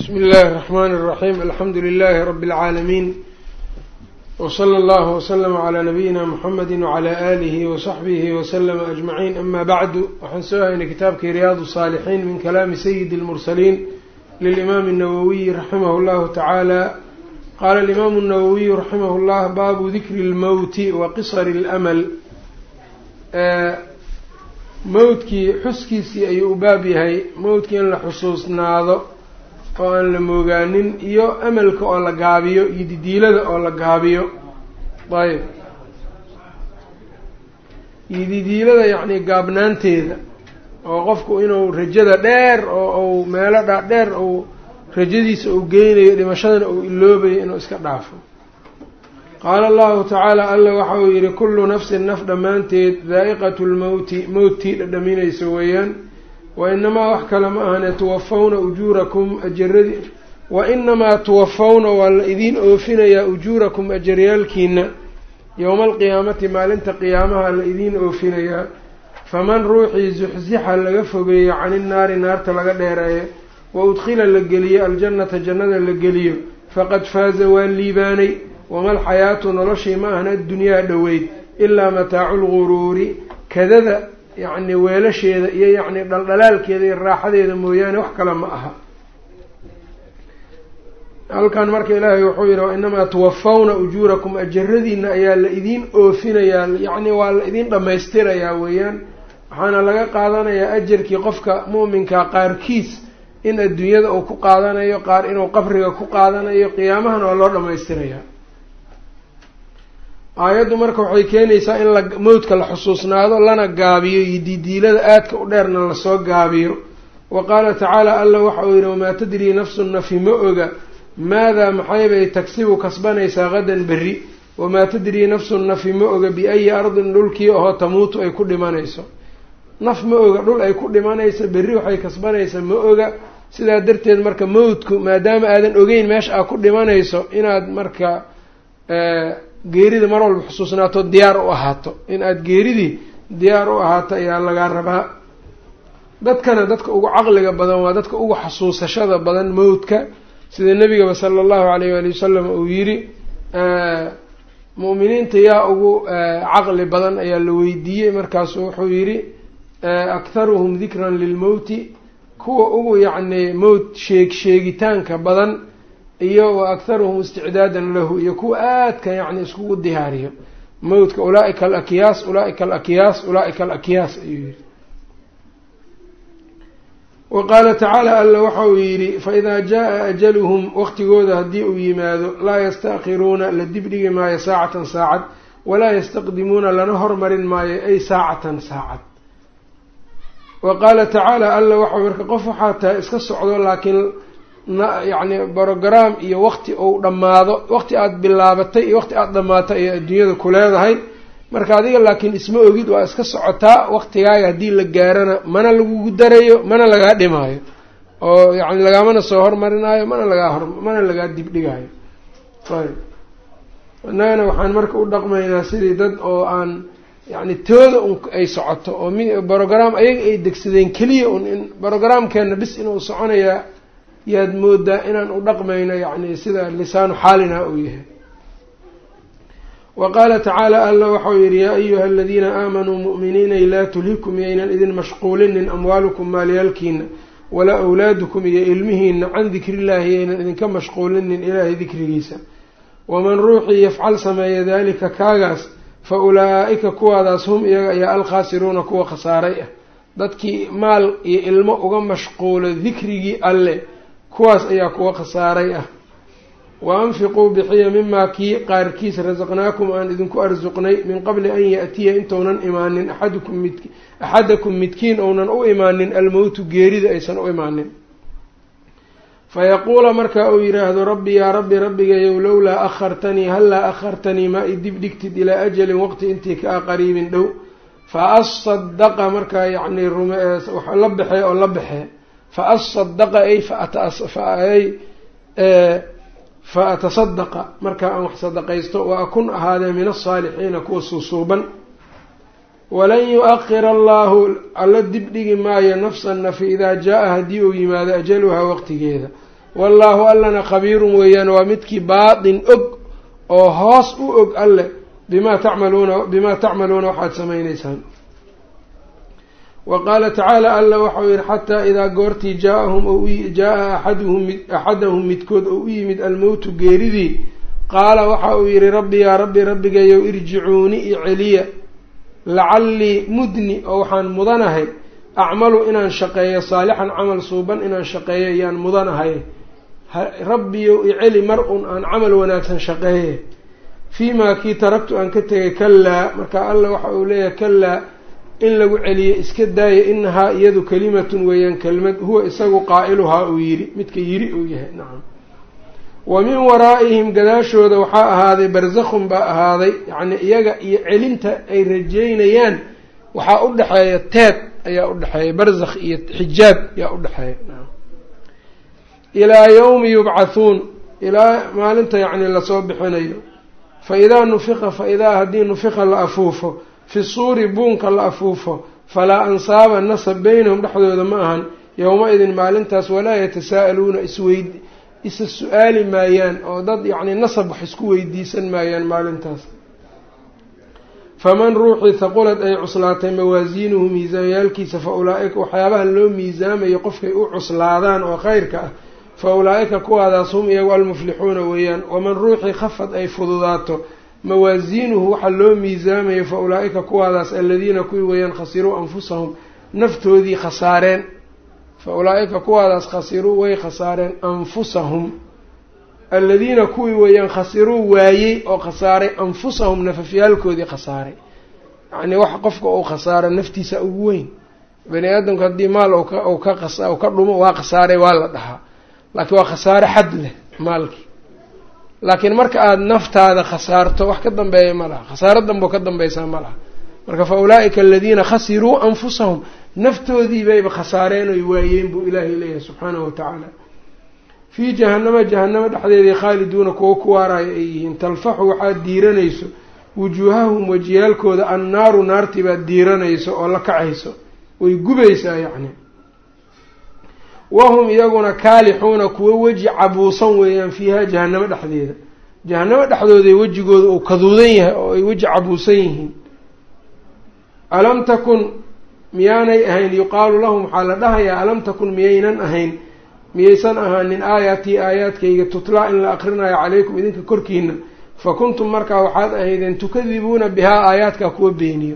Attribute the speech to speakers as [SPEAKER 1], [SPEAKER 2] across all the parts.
[SPEAKER 1] bsmi اllahi الرحmn الرaحيم alxamdu لlh رb العaalمين وslى اllه وslm عlى نabiyina mحamedi وعlى آlih وصaxbih وslm أجmaعين ama bعdu waxaan soo haynay kitaabkii ryaad الصاalحين min kalaami syid الmurslin lلإmam النawwiي raximah اllahu taعaalى qala الإmam النawwiي raximah اllah babu dikri اlmowti waqisr الأml mowdkii xuskiisii ayuu u baab yahay mowdkii in la xusuusnaado oo aan la moogaanin iyo amalka oo la gaabiyo iyo didiilada oo la gaabiyo. Ayb. Iyo didiilada yacni gaabnaanteeda oo qofku inuu rajada dheer oo uu meelo dha dheer uu rajadiisa uu geynayo dhimashadana uu iloobayo inuu iska dhaafo. Qaala allahu tacaala alla waxa uu yihi kullu nafsin naf dhammaanteed daa'iqatu lmowti mowttii dhadhaminaysa weeyaan wa inamaa wax kale ma ahane tuwafawna ujuurakum ajaradi wa inamaa tuwafawna waa la idiin oofinayaa ujuurakum ajaryaalkiina yowma alqiyaamati maalinta qiyaamaha la idiin oofinayaa faman ruuxii zuxzixa laga fogeeyo cani nnaari naarta laga dheereeyo wa udkhila la geliyo aljannata jannada la geliyo faqad faaza waa liibaanay. Wama alxayaatu noloshii ma ahna addunyaa dhoweyd ilaa mataacu lguruuri kadada yacni weelasheeda iyo yacni dhaldhalaalkeeda iyo raaxadeeda mooyaane wax kale ma aha. Halkan marka ilaahay wuxuu yihi wa inamaa tuwafawna ujuurakum ajaradiina ayaa la idiin oofinayaa yacni waa la idiin dhammaystirayaa weeyaan. Waxaana laga qaadanayaa ajarkii qofka mu'minka qaarkiis in adduunyada uu ku qaadanayo qaar inuu qabriga ku qaadanayo qiyaamahana waa loo dhammaystirayaa aayaddu marka waxay keenaysaa in la mowdka la xusuusnaado lana gaabiyo iyo didiilada aadka u dheerna la soo gaabiyo. Wa qaala tacaala alla waxa uu yidhi wamaa tadrii nafsun nafi ma oga. Maadaa maxaybay tagsibu kasbanaysaa qadan berri? Wamaa tadrii nafsun nafi ma oga biayi ardin dhulkii ahoo tamuutu ay ku dhimanayso. Naf ma oga dhul ay ku dhimanayso berri waxay kasbanaysaa ma oga. Sidaa darteed marka mowdku maadaama aadan ogeyn meesha aad ku dhimanayso inaad marka geerida mar walba xusuusnaato diyaar u ahaato. In aada geeridii diyaar u ahaato ayaa lagaa rabaa. Dadkana dadka ugu caqliga badan waa dadka ugu xasuusashada badan mowdka sida nebigaba sala allahu alayh waali wasalam uu yidhi mu'miniinta yaa ugu caqli badan ayaa la weydiiyey. Markaasu wuxuu yidhi akharuhum dikran lilmowti kuwa ugu yacni mowt sheeg sheegitaanka badan iyo wa akharuhum isticdaadan lahu iyo kuwa aadka yacni iskugu diyaariyo mowdka ulaaika alakyaas ulaaika alakyaas ulaaika alakyaas ayuu yihi wa qaala tacaala alla waxa uu yidhi faidaa jaa ajaluhum waqtigooda haddii uu yimaado laa yasta'khiruuna la dibdhigi maayo saacatan saacad walaa yastaqdimuuna lana hormarin maayo ay saacatan saacad. Wa qaala tacaala alla waxa marka qof waxaa tahay iska socdo laakiin yacni brogram iyo waqti uu dhammaado waqti aada bilaabatay iyo waqti aada dhammaatay ayaa adduunyada ku leedahay. Marka adiga laakiin isma ogid waa iska socotaa waqtigaaga haddii la gaarana mana lagugu darayo mana lagaa dhimaayo. Oo yacni lagaamana soo hormarinaayo mana lagaa hor mana lagaa dibdhigaayo. Ayb innagana waxaan marka u dhaqmaynaa sidii dad oo aan yacni tooda un ay socoto oo mi brogram ayaga ay degsadeen keliya un in brogramkeena bis inuu soconayaa yaad moodaa inaan u dhaqmayno yacni sida lisaanu xaalina uu yahay. Wa qaala tacaala alla waxau yidhi yaa ayuha aladiina aamanuu mu'miniinay laa tulhikum yaynan idin mashquulinin amwaalukum maalyaalkiina walaa awlaadukum iyo ilmihiina can dikrillaahi yaynan idinka mashquulinin ilaahay dikrigiisa. Waman ruuxii yafcal sameeya daalika kaagaas fa ulaa-ika kuwaadaas hum iyaga ayaa alkhaasiruuna kuwa khasaaray ah. Dadkii maal iyo ilmo uga mashquulo dikrigii alle kuwaas ayaa kuwa khasaaray ah. wa anfiquu bixiya mimaa kii qaarkiis rasaqnaakum aan idinku arsuqnay min qabli an ya-tiya intounan imaanin axadukum mid axadakum midkiin ounan u imaanin almowtu geerida aysan u imaanin fayaquula marka uu yidhaahdo rabbi yaa rabbi rabbigayow lowlaa akhartanii hallaa akhartanii maa idib dhigtid ilaa ajalin waqti intii kaa qariibin dhow fa asadaqa markaa yacni la baxee oo la baxee fa asadaqa ay fa atasadaqa markaa aan wax sadaqaysto wa akun ahaadee min asaalixiina kuwa suusuuban walan yu-akhira allaahu alla dibdhigi maayo nafsan nafi idaa jaa-a haddii uu yimaado ajaluhaa waqtigeeda wallaahu allana khabiirun weeyaan waa midkii baatin og oo hoos u og alle bimaa tacmaluuna bimaa tacmaluuna waxaad samaynaysaan wa qaala tacaala alla waxau yihi xataa idaa goortii jaaahum jaa-a axaduhum axadahum midkood oo u yimid almowtu geeridii qaala waxa uu yihi rabbi yaa rabbi rabbigayow irjicuuni i celiya lacallii mudni oo waxaan mudanahay acmalu inaan shaqeeyo saalixan camal suuban inaan shaqeeyo yaan mudanahay rabbiyow i celi mar un aan camal wanaagsan shaqeeye fii maa kii taragtu aan ka tegay kalaa marka alla waxa uu leeyahay kalaa in lagu celiyo iska daaya inahaa iyadu kalimatun weeyaan kelmad huwa isagu qaa'iluhaa uu yidhi midka yidhi uu yahay. Nacam wa min waraa'ihim gadaashooda waxaa ahaaday barzakhun baa ahaaday yacni iyaga iyo celinta ay rajeynayaan waxaa u dhexeeya teed ayaa u dhexeeya barzakh iyo xijaab ayaa u dhexeeya ilaa yawmi yubcathuun ilaa maalinta yacni la soo bixinayo. Fa idaa nufiqa fa idaa haddii nufiqa la afuufo fi suuri buunka la afuufo falaa ansaaba nasab beynahum dhexdooda ma ahan. Yowma-idin maalintaas walaa yatasaa'aluuna isweyd isa su'aali maayaan oo dad yacni nasab wax isku weydiisan maayaan maalintaas. Faman ruuxii haqulad ay cuslaatay mawaasiinuhu miisaanyaalkiisa fa ulaa-ika waxyaabaha loo miisaamayo qofkay u cuslaadaan oo khayrka ah fa ulaa-ika kuwaadaas hum iyagu almuflixuuna weeyaan. Waman ruuxii khafad ay fududaato mawaasiinuhu waxaa loo miisaamayo fa ulaa-ika kuwaadaas aladiina kuwii weeyaan khasiruu anfusahum naftoodii khasaareen. Fa ulaa-ika kuwaadaas khasiruu way khasaareen anfusahum. Aladiina kuwii weeyaan khasiruu waayey oo khasaaray anfusahum nafafyaalkoodii khasaaray. Yacnii wax qofka uu khasaaro naftiisa ugu weyn. Bani aadamku haddii maal u ka u ka dhumo waa khasaaray waa la dhahaa. Laakiin waa khasaare xad leh maalkii laakiin marka aada naftaada khasaarto wax ka dambeeya ma laha. Khasaaro danboo ka dambeysaa ma laha. Marka fa ulaa-ika aladiina khasiruu anfusahum naftoodii bayba khasaareen oy waayeen buu ilaahay leeyahay subxaanahu watacaala fii jahanama jahanamo dhexdeedii khaaliduuna kuwo ku waaraayo ay yihiin. Talfaxu waxaad diiranayso wujuuhahum wajiyaalkooda annaaru naartii baad diiranayso oo la kacayso. Way gubaysaa yacni wahum iyaguna kaalixuuna kuwo weji cabuusan weeyaan fiiha jahanamo dhexdeeda jahanamo dhexdooda wejigooda uu kaduudan yahay oo ay weji cabuusan yihiin alam takun miyaanay ahayn yuqaalu lahum waxaa la dhahayaa alam takun miyaynan ahayn miyaysan ahaanin aayaatii aayaadkayga tutlaa in la akrinayo calaykum idinka korkiina fa kuntum markaa waxaad ahaydeen tukadibuuna bihaa aayaadkaa kuwa beeniyo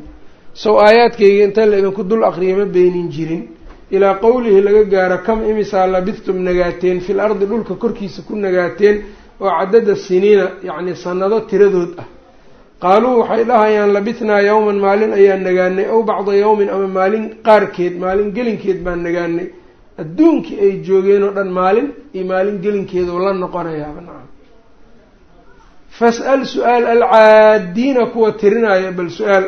[SPEAKER 1] sow aayaadkayga inta la idinku dul aqriya ma beenin jirin ilaa qowlihi laga gaaro kam imisaa labistum nagaateen? Fil ardi dhulka korkiisa ku nagaateen oo cadada siniina yacni sanado tiradood ah. Qaaluu waxay dhahayaan labithnaa yowman maalin ayaan nagaanay ow bacda yowmin ama maalin qaarkeed maalin gelinkeed baan nagaanay adduunkii ay joogeen oo dhan maalin iyo maalin gelinkeeda oo la noqonayaaba nacam. Fas-al su'aal alcaadiina kuwa tirinaya bal su'aal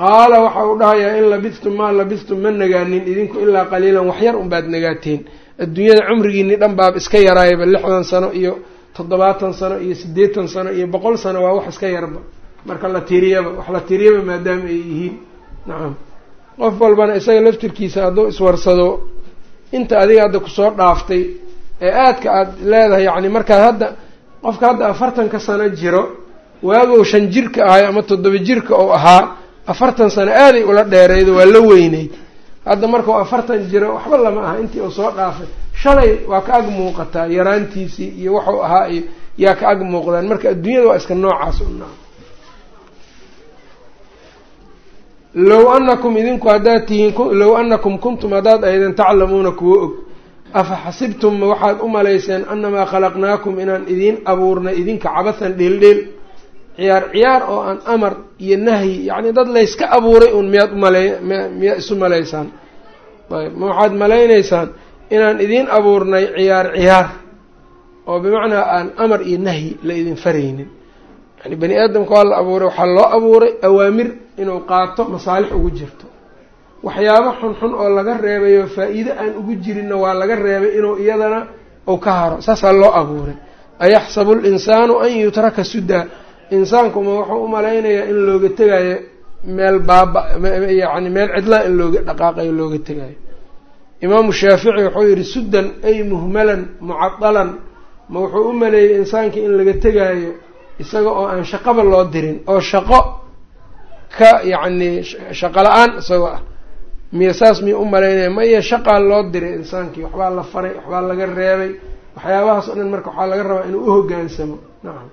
[SPEAKER 1] qaala waxa uu dhahayaa in labistum maa labistum ma nagaanin idinku ilaa qaliilan waxyar unbaad nagaateen adduunyada cumrigiini dhan baaba iska yaraayaba lixdan sano iyo toddobaatan sano iyo siddeetan sano iyo boqol sano waa wax iska yarba. Marka la tiriyaba wax la tiriyaba maadaama ay yihiin. Nacam qof walbana isaga laftirkiisa hadduu iswarsado inta adiga hadda ku soo dhaaftay ee aadka aada leedahay yacni markaad hadda qofka hadda afartanka sano jiro waagow shan jirka ahay ama toddoba jirka oo ahaa afartan sano aaday ula dheeraydo waa la weyneyd. Hadda markau afartan jiro waxba lama aha intii uu soo dhaafay. Shalay waa ka ag muuqataa yaraantiisii iyo waxuu ahaa iyo yaa ka ag muuqdaan. Marka adduunyada waa iska noocaas una low anakum idinku haddaad tihiin low anakum kuntum haddaad aydan taclamuuna kuwo og. Afa xasibtum ma waxaad u malayseen annamaa khalaqnaakum inaan idiin abuurnay idinka cabathan dheeldheel ciyaar ciyaar oo aan amar iyo nahyi yacni dad layska abuuray uun miyaad umale miyaa isu malaysaan. Ayb ma waxaad malaynaysaan inaan idiin abuurnay ciyaar ciyaar oo bimacnaa aan amar iyo nahyi la idin faraynin. Yani bani aadamka waa la abuuray waxaa loo abuuray awaamir inuu qaato masaalix ugu jirto. Waxyaabo xunxun oo laga reebayo faa-iide aan ugu jirinna waa laga reebay inuu iyadana uu ka haro. Saasaa loo abuuray. Ayaxsabu linsaanu an yutraka sudaa insaankuma wuxuu u malaynayaa in looga tegayo meel baaba yacni meel cidlaa in looga dhaqaaqayo looga tegayo imaamu shaafici wuxuu yihi suddan ay muhmalan mucadalan. Ma wuxuu u maleeyey insaanka in laga tegaayo isaga oo aan shaqaba loo dirin oo shaqo ka yacni shaqo la'aan isagoo ah. Miya saas miya u malaynaya maya shaqaa loo diray insaankii waxbaa la faray waxbaa laga reebay waxyaabahaas o dhan marka waxaa laga rabaa inuu u hoggaansamo. Nacam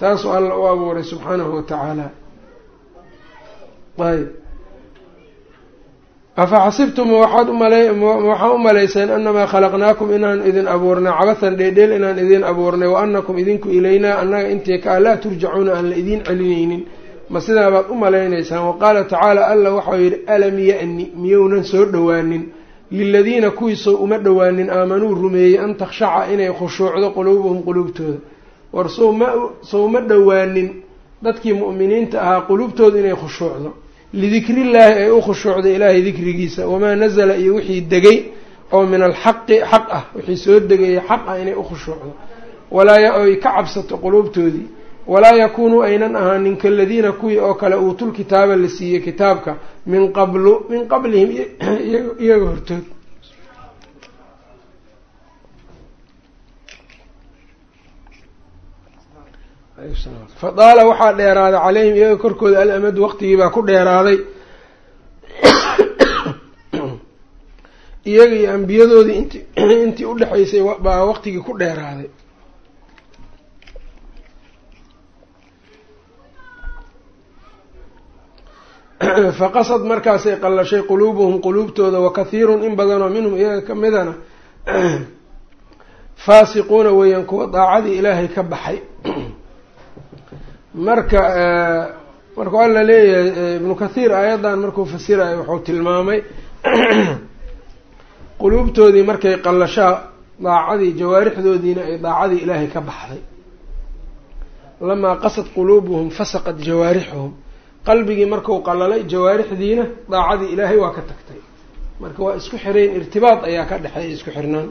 [SPEAKER 1] taasuu alla u abuuray subxaanahu watacaala ayb afa xasibtum waxaad umala waxaa u malayseen anamaa khalaqnaakum inaan idin abuurnay cabathan dheedheel inaan idin abuurnay wa anakum idinku ilaynaa annaga intii ka a laa turjacuuna aan la idiin celinaynin. Ma sidaabaad u malaynaysaan wa qaala tacaala alla waxau yidhi alam ya-ni miyounan soo dhowaanin? Liladiina kuwiisoo uma dhowaanin aamanuu rumeeyey an takhshaca inay khushuucdo quluubuhum quluubtooda war sowma sowma dhowaanin dadkii mu'miniinta ahaa quluubtooda inay khushuucdo. Lidikrillaahi ay u khushuucday ilaahay dikrigiisa. Wamaa nazala iyo wixii degay oo min alxaqi xaq ah. Wixii soo degaya xaq ah inay u khushuucdo. Walaa oy ka cabsato quluubtoodii walaa yakuunuu aynan ahaanin kaladiina kuwii oo kale uutul kitaaba la siiyey kitaabka min qablu min qablihim iyaga hortood fadaala waxaa dheeraaday caleyhim iyaga korkooda alamadu waqtigii baa ku dheeraaday. Iyaga iyo ambiyadoodii int intii udhexaysay baa waqtigii ku dheeraaday. Faqasad markaasay qallashay quluubuhum quluubtooda wakathiirun in badanoo minhum iyaga ka midana faasiquuna weeyaan kuwa daacadii ilaahay ka baxay marka markuu alla leeyahay ibnu kathiir aayaddan markuu fasirayo wuxuu tilmaamay quluubtoodii markay qallashaa daacadii jawaarixdoodiina ay daacadii ilaahay ka baxday. Lamaa qasad quluubuhum fasaqat jawaarixuhum. Qalbigii marku qalalay jawaarixdiina daacadii ilaahay waa ka tagtay. Marka waa isku xirayn irtibaad ayaa ka dhexeeya isku xirnaan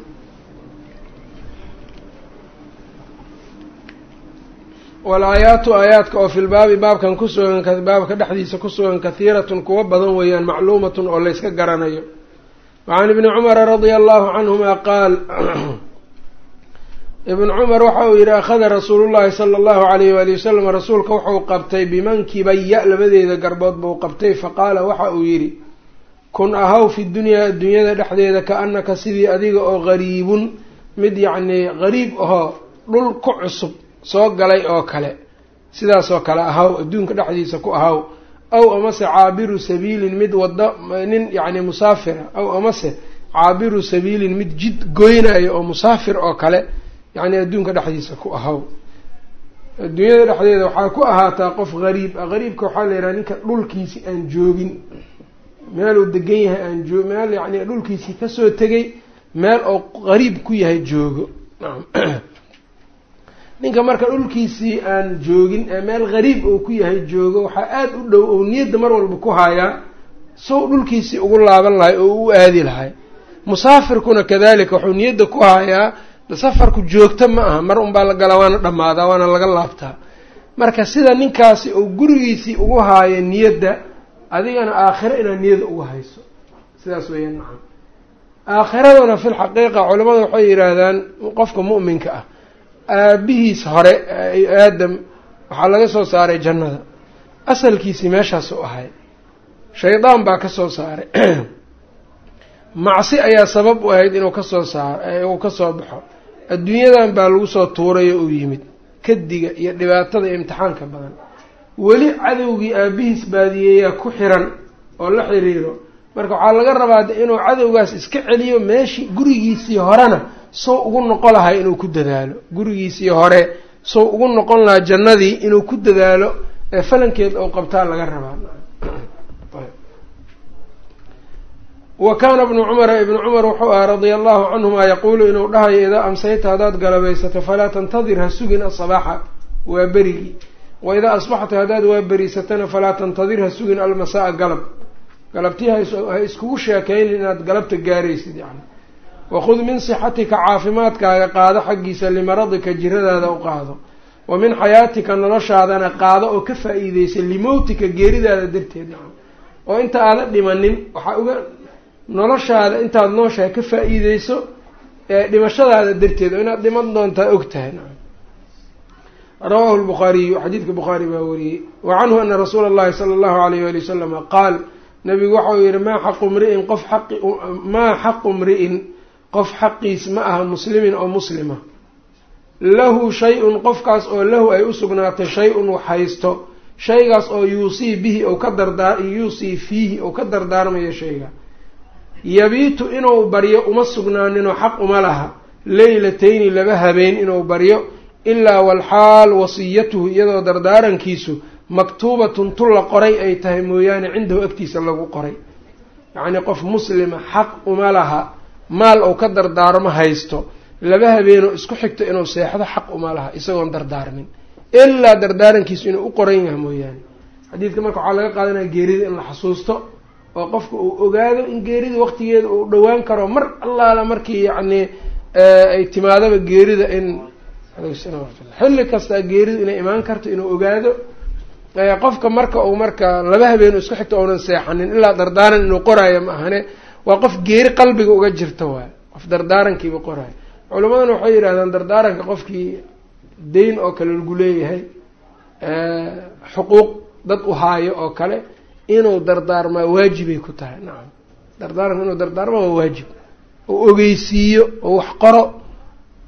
[SPEAKER 1] walaayaatu aayaadka oo filbaabi baabkan kusugan baabka dhexdiisa kusugan kahiiratun kuwa badan weeyaan macluumatun oo layska garanayo. Wacan ibni cumara radia allahu canhuma qaal ibn cumar waxa uu yihi akhada rasuulu llahi sala allahu alayh waali wasalam rasuulka wuxuu qabtay bimankibaya labadeeda garbood buu qabtay faqaala waxa uu yidhi kun ahaw fi dunyaa adduunyada dhexdeeda ka-annaka sidii adiga oo gariibun mid yacnii gariib ahoo dhul ku cusub soo galay oo kale sidaasoo kale ahaw adduunka dhexdiisa ku ahaw aw amase caabiru sabiilin mid wada nin yacni musaafira aw amase caabiru sabiilin mid jid goynayo oo musaafir oo kale yacni adduunka dhexdiisa ku ahaw. Adduunyada dhexdeeda waxaa ku ahaataa qof gariib ah gariibka waxaa la yidhaha ninka dhulkiisi aan joogin meeluu degan yahay aan joo meel yacni dhulkiisii ka soo tegay meel oo gariib ku yahay joogo ninka marka dhulkiisii aan joogin ee meel gariib oo ku yahay joogo waxaa aada u dhow oo niyadda mar walba ku hayaa sow dhulkiisii ugu laaban lahay oo u aadi lahay. Musaafirkuna kadalika wuxuu niyadda ku hayaa safarku joogto ma aha mar unbaa la galaa waana dhammaadaa waana laga laabtaa marka sida ninkaasi uu gurigiisii ugu haayo niyadda adigana aakhiro inaad niyada ugu hayso. Sidaas weeyaan macana aakhiraduna fil xaqiiqa culamadu waxay yidhaahdaan qofka mu'minka ah aabihiis hore aadam waxaa laga soo saaray jannada. Asalkiisii meeshaas u ahay. Shaydaan baa ka soo saaray. Macsi ayaa sabab u ahayd inuu ka soo saar uu ka soo baxo. Adduunyadan baa lagu soo tuuray oo uu yimid kadiga iyo dhibaatada iyo imtixaanka badan. Weli cadowgii aabihiis baadiyeeyaa ku xiran oo la xiriiro. Marka waxaa laga rabaa inuu cadowgaas iska celiyo meeshii gurigiisii horena sow ugu noqon lahay inuu ku dadaalo. Gurigiisii hore sow ugu noqon lahaa jannadii inuu ku dadaalo ee falankeed ou qabtaa laga rabaa. Wa kaana ibnu cumara ibnu cumar wuxuu ahaa radia allahu canhuma yaquulu inuu dhahayo idaa amsayta haddaad galabaysato falaa tantadir ha sugin asabaaxa waa berigii. Wa idaa asbaxta haddaad waa beriisatana falaa tantadir ha sugin almasaa-a galab. Galabtii ha iskugu sheekaynin inaad galabta gaaraysid yani wakhud min sixatika caafimaadkaaga qaado xaggiisa limaradika jiradaada u qaado. Wa min xayaatika noloshaadana qaado oo ka faa-iideysa limowtika geeridaada darteed. Yani oo inta aada dhimanin waxaa uga noloshaada intaad nooshahay ka faa-iideyso dhimashadaada darteed oo inaad dhiman doontaa og tahay. Rawaahu lbukhaariyu xadiidka bukhaari baa wariyey. Wa canhu ana rasuula allahi sala allahu alayh wali wasalama qaal nabigu waxau yihi maa xaqu mri'in qof xaqi maa xaqu mri'in qof xaqiis ma aha muslimin oo muslima. Lahu shay-un qofkaas oo lahu ay u sugnaatay shay-un wax haysto. Shaygaas oo yuusii bihi ou ka dardaa yuusii fiihi ou ka dardaarmayo shayga. Yabiitu inuu baryo uma sugnaaninoo xaq uma laha. Leylatayni laba habeen inuu baryo. Ilaa walxaal wasiyatuhu iyadoo dardaarankiisu maktuubatun tu la qoray ay tahay mooyaane cindahu agtiisa lagu qoray. Yacnii qof muslima xaq uma laha maal ou ka dardaarmo haysto laba habeenoo isku xigto inuu seexdo xaq uma laha isagoon dardaarmin. Ilaa dardaarankiisu inuu u qoran yahay mooyaane. Xadiidka marka waxaa laga qaadanaya geerida in la xasuusto oo qofka uu ogaado in geerida waqtigeeda uu dhowaan karo mar allaala markii yacnii ay timaadaba geerida in xilli kastaa geeridu inay imaan karto inuu ogaado qofka marka uu marka laba habeen isku xigto uunan seexanin. Ilaa dardaaran inuu qoraayo ma ahane waa qof geeri qalbiga uga jirta waay qof dardaarankiiba qoraayo culimadana waxay yidhahdaan dardaaranka qofkii dayn oo kale lagu leeyahay xuquuq dad u haayo oo kale inuu dardaarmaa waajibay ku tahay. Nacam dardaaranka inuu dardaarmaa waa waajib. Oo ogeysiiyo oo wax qoro.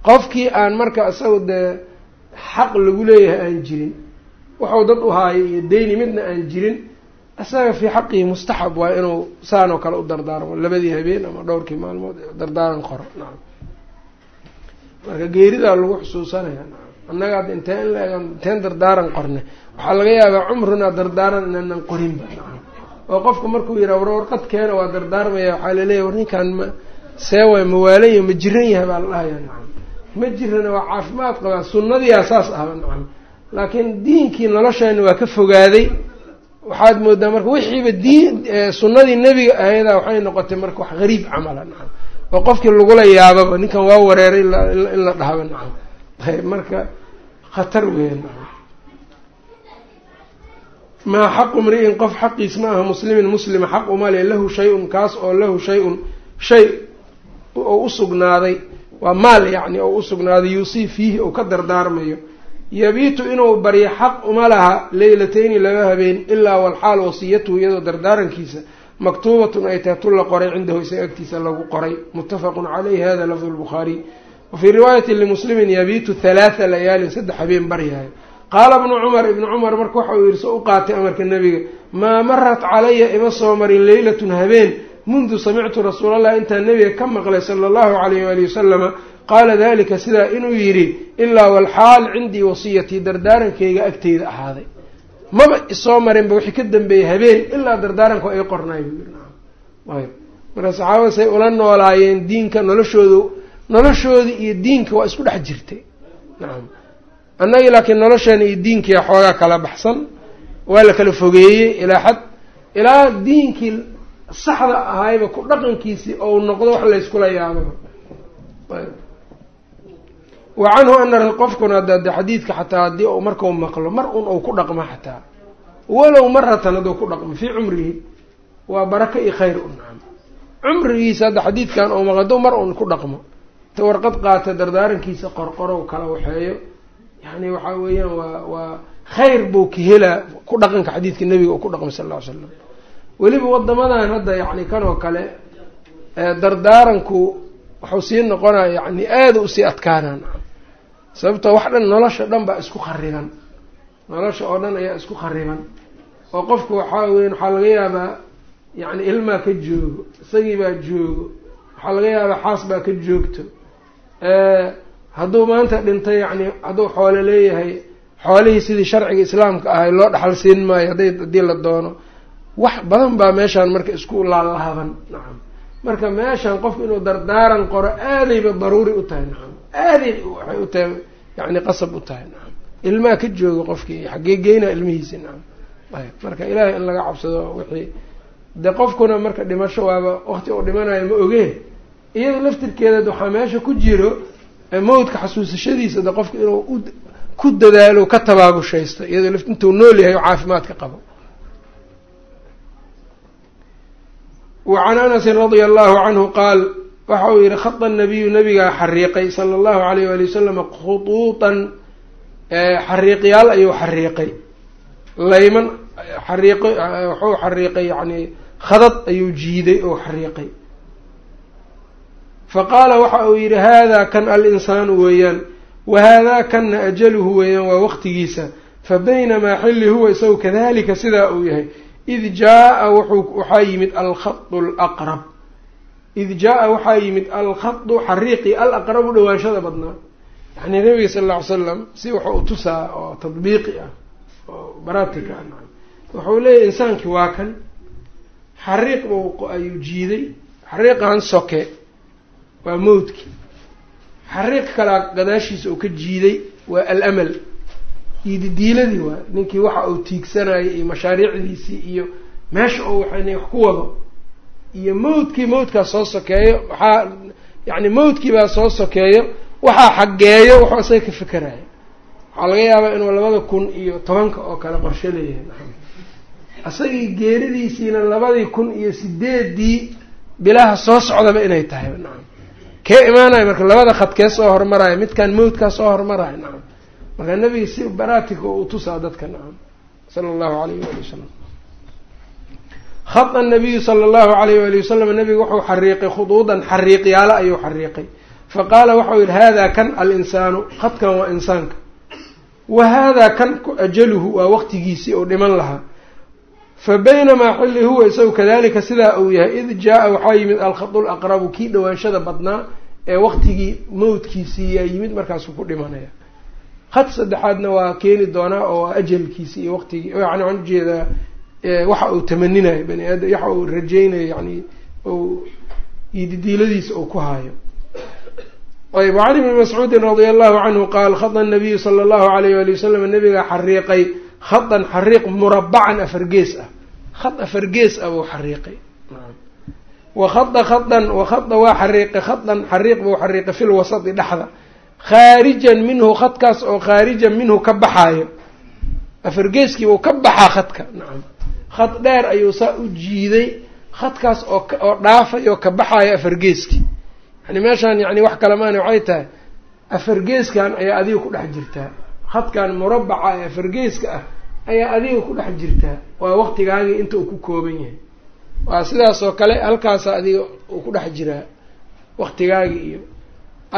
[SPEAKER 1] Qofkii aan marka isaga dee xaq lagu leeyahay aan jirin waxuu dad u haayo iyo dayni midna aan jirin isaga fii xaqihi mustaxab waa inuu saan oo kale u dardaarmo labadii habeen ama dhowrkii maalmood dardaaran qoro. Nacam marka geeridaa lagu xusuusanaya annaga hadda inteen in la inteen dardaaran qorne waxaa laga yaabaa cumrunaa dardaaran inaanan qorinba oo qofka markuu yidhaha war warqad keena waa dardaarmaya waxaa laleeyahy war ninkaan ma see waay mawaalanya ma jiran yahay baa la dhahaya nacam ma jirana waa caafimaad qabaa sunnadiyaa saas ahba nacam laakiin diinkii nolosheena waa ka fogaaday waxaad moodaa marka wixiiba diin sunnadii nebiga ahaydaa waxay noqotay marka wax gariib camala nacam. Oo qofkii lagula yaababa ninkan waa wareeray in la dhahba nacam. Ayb marka khatar weya nacam. Maa xaqu mri'in qof xaqiis ma aha muslimin muslima xaq uma lahu shay-un kaas oo lahu shay-un shay oo usugnaaday waa maal yacni oo usugnaaday yuusii fiihi ou ka dardaarmayo yabiitu inuu baryo xaq uma laha leylatayni laba habeen ilaa walxaal wasiyatuhu iyadoo dardaarankiisa maktuubatun ay tahay tu la qoray cindahu isaga agtiisa lagu qoray. Muttafaqun caleyhi hada lafdu lbukhaariy wa fii riwaayati limuslimin yabiitu halaatha layaalin saddex habeen baryaayo qaala ibnu cumar ibnu cumar marka waxa uu yihi so u qaatay amarka nebiga maa marat calaya ima soo marin leylatun habeen mundu samictu rasuulallahi intaan nebiga ka maqlay sala allahu calayh waali wasalama qaala dalika sidaa inuu yidhi ilaa walxaal cindii wasiyatii dardaarankayga agteyda ahaaday maba isoo marinba wixii ka dambeeyey habeen ilaa dardaaranku ay qornaay ayb marka saxaabada say ula noolaayeen diinka noloshoodu noloshoodii iyo diinka waa isku dhex jirtay nacam annagii laakiin nolosheena iyo diinkia xoogaa kala baxsan waa la kala fogeeyey ilaa xad ilaa diinkii saxda ahayba ku dhaqankiisii ou noqdo wax layskula yaababa wa canhu ana qofkuna de xadiidka xataa haddii u markau maqlo mar un ou ku dhaqmo xataa. Walow maratan hadduu ku dhaqmo fii cumrihi waa baraka iyo khayr u nacam cumrigiisa hadda xadiidkan ou maqlo hadduu mar un ku dhaqmo ta warqad qaata dardaarankiisa qorqorow kala waxeeyo yani waxaa weeyaan waa waa khayr buu ka helaa ku dhaqanka xadiidka nebiga uu ku dhaqmay sal lla ly slam weliba wadamadan hadda yacni kan oo kale dardaaranku wuxuu sii noqonaya yani aada u sii adkaanaa nacam sababtoo wax dhan nolosha dhan baa isku khariban nolosha oo dhan ayaa isku khariban oo qofku waxaa weyan waxaa laga yaabaa yacni ilmaa ka joogo isagii baa joogo waxaa laga yaabaa xaas baa ka joogto. Hadduu maanta dhintay yacni hadduu xoole leeyahay xoolihii sidii sharciga islaamka ahay loo dhaxal siin maayo hadday haddii la doono wax badan baa meeshaan marka isku laalaaban nacam. Marka meeshaan qofku inuu dardaaran qoro aadayba daruuri u tahay nacam. Aaday waxay u tahay yani qasab u tahay nacam. Ilmaha ka jooga qofkii xaggee geynaa ilmihiisi nacam. Ayb marka ilaahay in laga cabsado wixii. De qofkuna marka dhimasho waaba waqti uu dhimanayo ma ogeen iyada laftirkeeda waxaa meesha ku jiro mawdka xasuusashadiisa de qofka inuu ku dadaalo ka tabaabushaysto iyadoo intuu nool yahay oo caafimaadka qabo wa can anasin radia allahu canhu qaal waxa uu yihi khada nabiyu nabigaa xariiqay sala allahu alayh wali wasalam khutuutan xariiqyaal ayuu xariiqay. Layman xariiq wuxuu xariiqay yani khadad ayuu jiiday oo xariiqay. Fa qaala waxa uu yidhi haadaa kan al-insaanu weeyaan wa haadaa kanna ajaluhu weeyaan waa waqtigiisa fa baynamaa xilli huwa isagu kadalika sidaa uu yahay id jaa-a waxaa yimid alkhadu alaqrab id jaa-a waxaa yimid alkhadu xariiqii alaqrabu dhawaanshada badnaa yani nabiga sal alla ly slam si wuxuu u tusaa oo tadbiiqi ah oo baratika ah wuxuu leeyahy insaankii waa kan xariiq ayuu jiiday xariiqan soke waa mawdki xariiq kalaa gadaashiisa uu ka jiiday waa alamal iididiiladii waa ninkii waxa uu tiigsanayay iyo mashaariicdiisii iyo meesha oo waxan wax ku wado iyo mawdkii mawdkaa soo sokeeyo waxaa yacni mawdkii baa soo sokeeyo waxaa xaggeeyo wuxuu isaga ka fikerayo waxaa laga yaabaa inuu labada kun iyo tobanka oo kale qorshe leeyahay. Isagii geeridiisiina labadii kun iyo sideedii bilaha soo socdaba inay tahay. Nacam kee imaanayo marka labada khadkee soo hormarayo midkan mawdkaa soo hormarayo nacam marka nabiga si baratika u tusaa dadka nacam sala allahu alayh wali wasalam khada nabiyu sala allahu alayh wali wasalam nabiga wuxuu xariiqay khuduudan xariiqyaalo ayuu xariiqay. Fa qaala waxau yihi hada kan alinsaanu khadkan waa insaanka. Wa haadaa kan ajaluhu waa waqtigiisii oo dhiman lahaa. Fa baynamaa xilli huwa isagu kadalika sidaa uu yahay id jaa-a waxaa yimid alkhadu laqrabu kii dhawaanshada badnaa ee waqtigii mawdkiisii yaa yimid markaasuu ku dhimanaya had saddexaadna waa keeni doonaa oo ajalkiisi iyo waqtigii yani waxaan u jeedaa waxa uu tamaninayo bani aadam waxa uu rajeynayo yani u ididiiladiisa uu ku haayo. Ayb wacan ibni mascuudin radia allahu canhu qaal khada nabiyu sala allahu alayh wali wasalam nabigaa xariiqay khadan xariiq murabacan afargees ah khad afargees ah buu xariiqay. Wakhada khadan wakhada waa xariiqay khadan xariiq buu xariiqay fi lwasati dhexda khaarijan minhu khadkaas oo khaarijan minhu ka baxaayo. Afargeeskii buu ka baxaa khadka. Nacam khad dheer ayuu saa u jiiday khadkaas oo oo dhaafayo ka baxaayo afargeeskii yani meeshaan yani wax kale maana waxay tahay afargeeskan ayaa adiga ku dhex jirtaa. Khadkan murabaca ee afargeeska ah ayaa adiga ku dhex jirtaa. Waa waqtigaagii inta uu ku kooban yahay. Waa sidaas oo kale halkaasa adiga uu ku dhex jiraa waqtigaagii iyo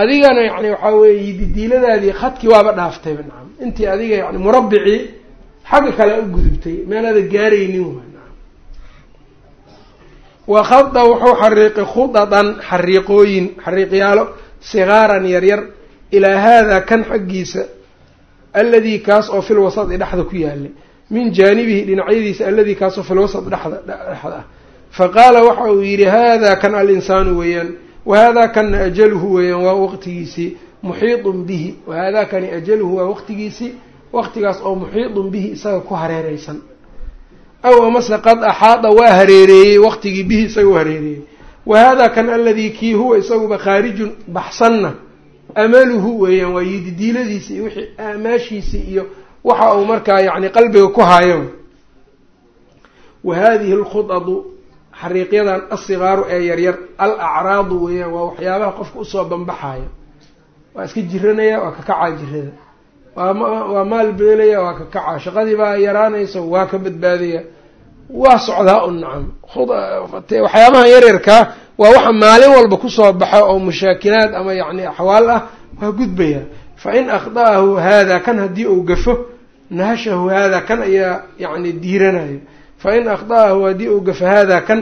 [SPEAKER 1] adigana yani waxaa weeye didiiladaadii khadkii waaba dhaaftayba nacam intii adiga yani murabicii xagga kale u gudubtay meelaada gaaraynin wa khada wuxuu xariiqay khudadan xariiqooyin xariiqyaalo sigaaran yaryar ilaa haadaa kan xaggiisa alladii kaas oo fil wasadi dhexda ku yaalay min jaanibihi dhinacyadiisa alladii kaasoo fil wasad dhexda dhexda. Ah fa qaala waxa uu yidhi haadaa kan alinsaanu weeyaan wahaadaa kanna ajaluhu weeyaan waa waqtigiisii muxiidun bihi wahaadaa kani ajaluhu waa waqtigiisii waqtigaas oo muxiidun bihi isaga ku hareereysan aw amase qad axaada waa hareereeyey waqtigii bihi isaga u hareereeyey wahaadaa kan aladii kii huwa isaguba khaarijun baxsanna amaluhu weeyaan waa yididiiladiisi iyo wixii aamaashiisii iyo waxa uu markaa yacni qalbiga ku haayo wa haadihi alkhudadu xariiqyadan asigaaru ee yaryar al acraadu weeyaan waa waxyaabaha qofka u soo banbaxayo waa iska jiranaya waa ka kacaa jirada. Waa maal beelaya waa ka kacaa. Shaqadii baa yaraanaysa waa ka badbaadaya. Waa socdaa un nacam. Waxyaabaha yaryarkaa waa waxa maalin walba ku soo baxa oo mushaakilaad ama yacni axwaal ah waa gudbaya. Fa in akhda'ahu haadaa kan haddii uu gafo nahashahu haadaa kan ayaa yacni diiranayo fa in akhda'ahu haddii uu gafo haadaa kan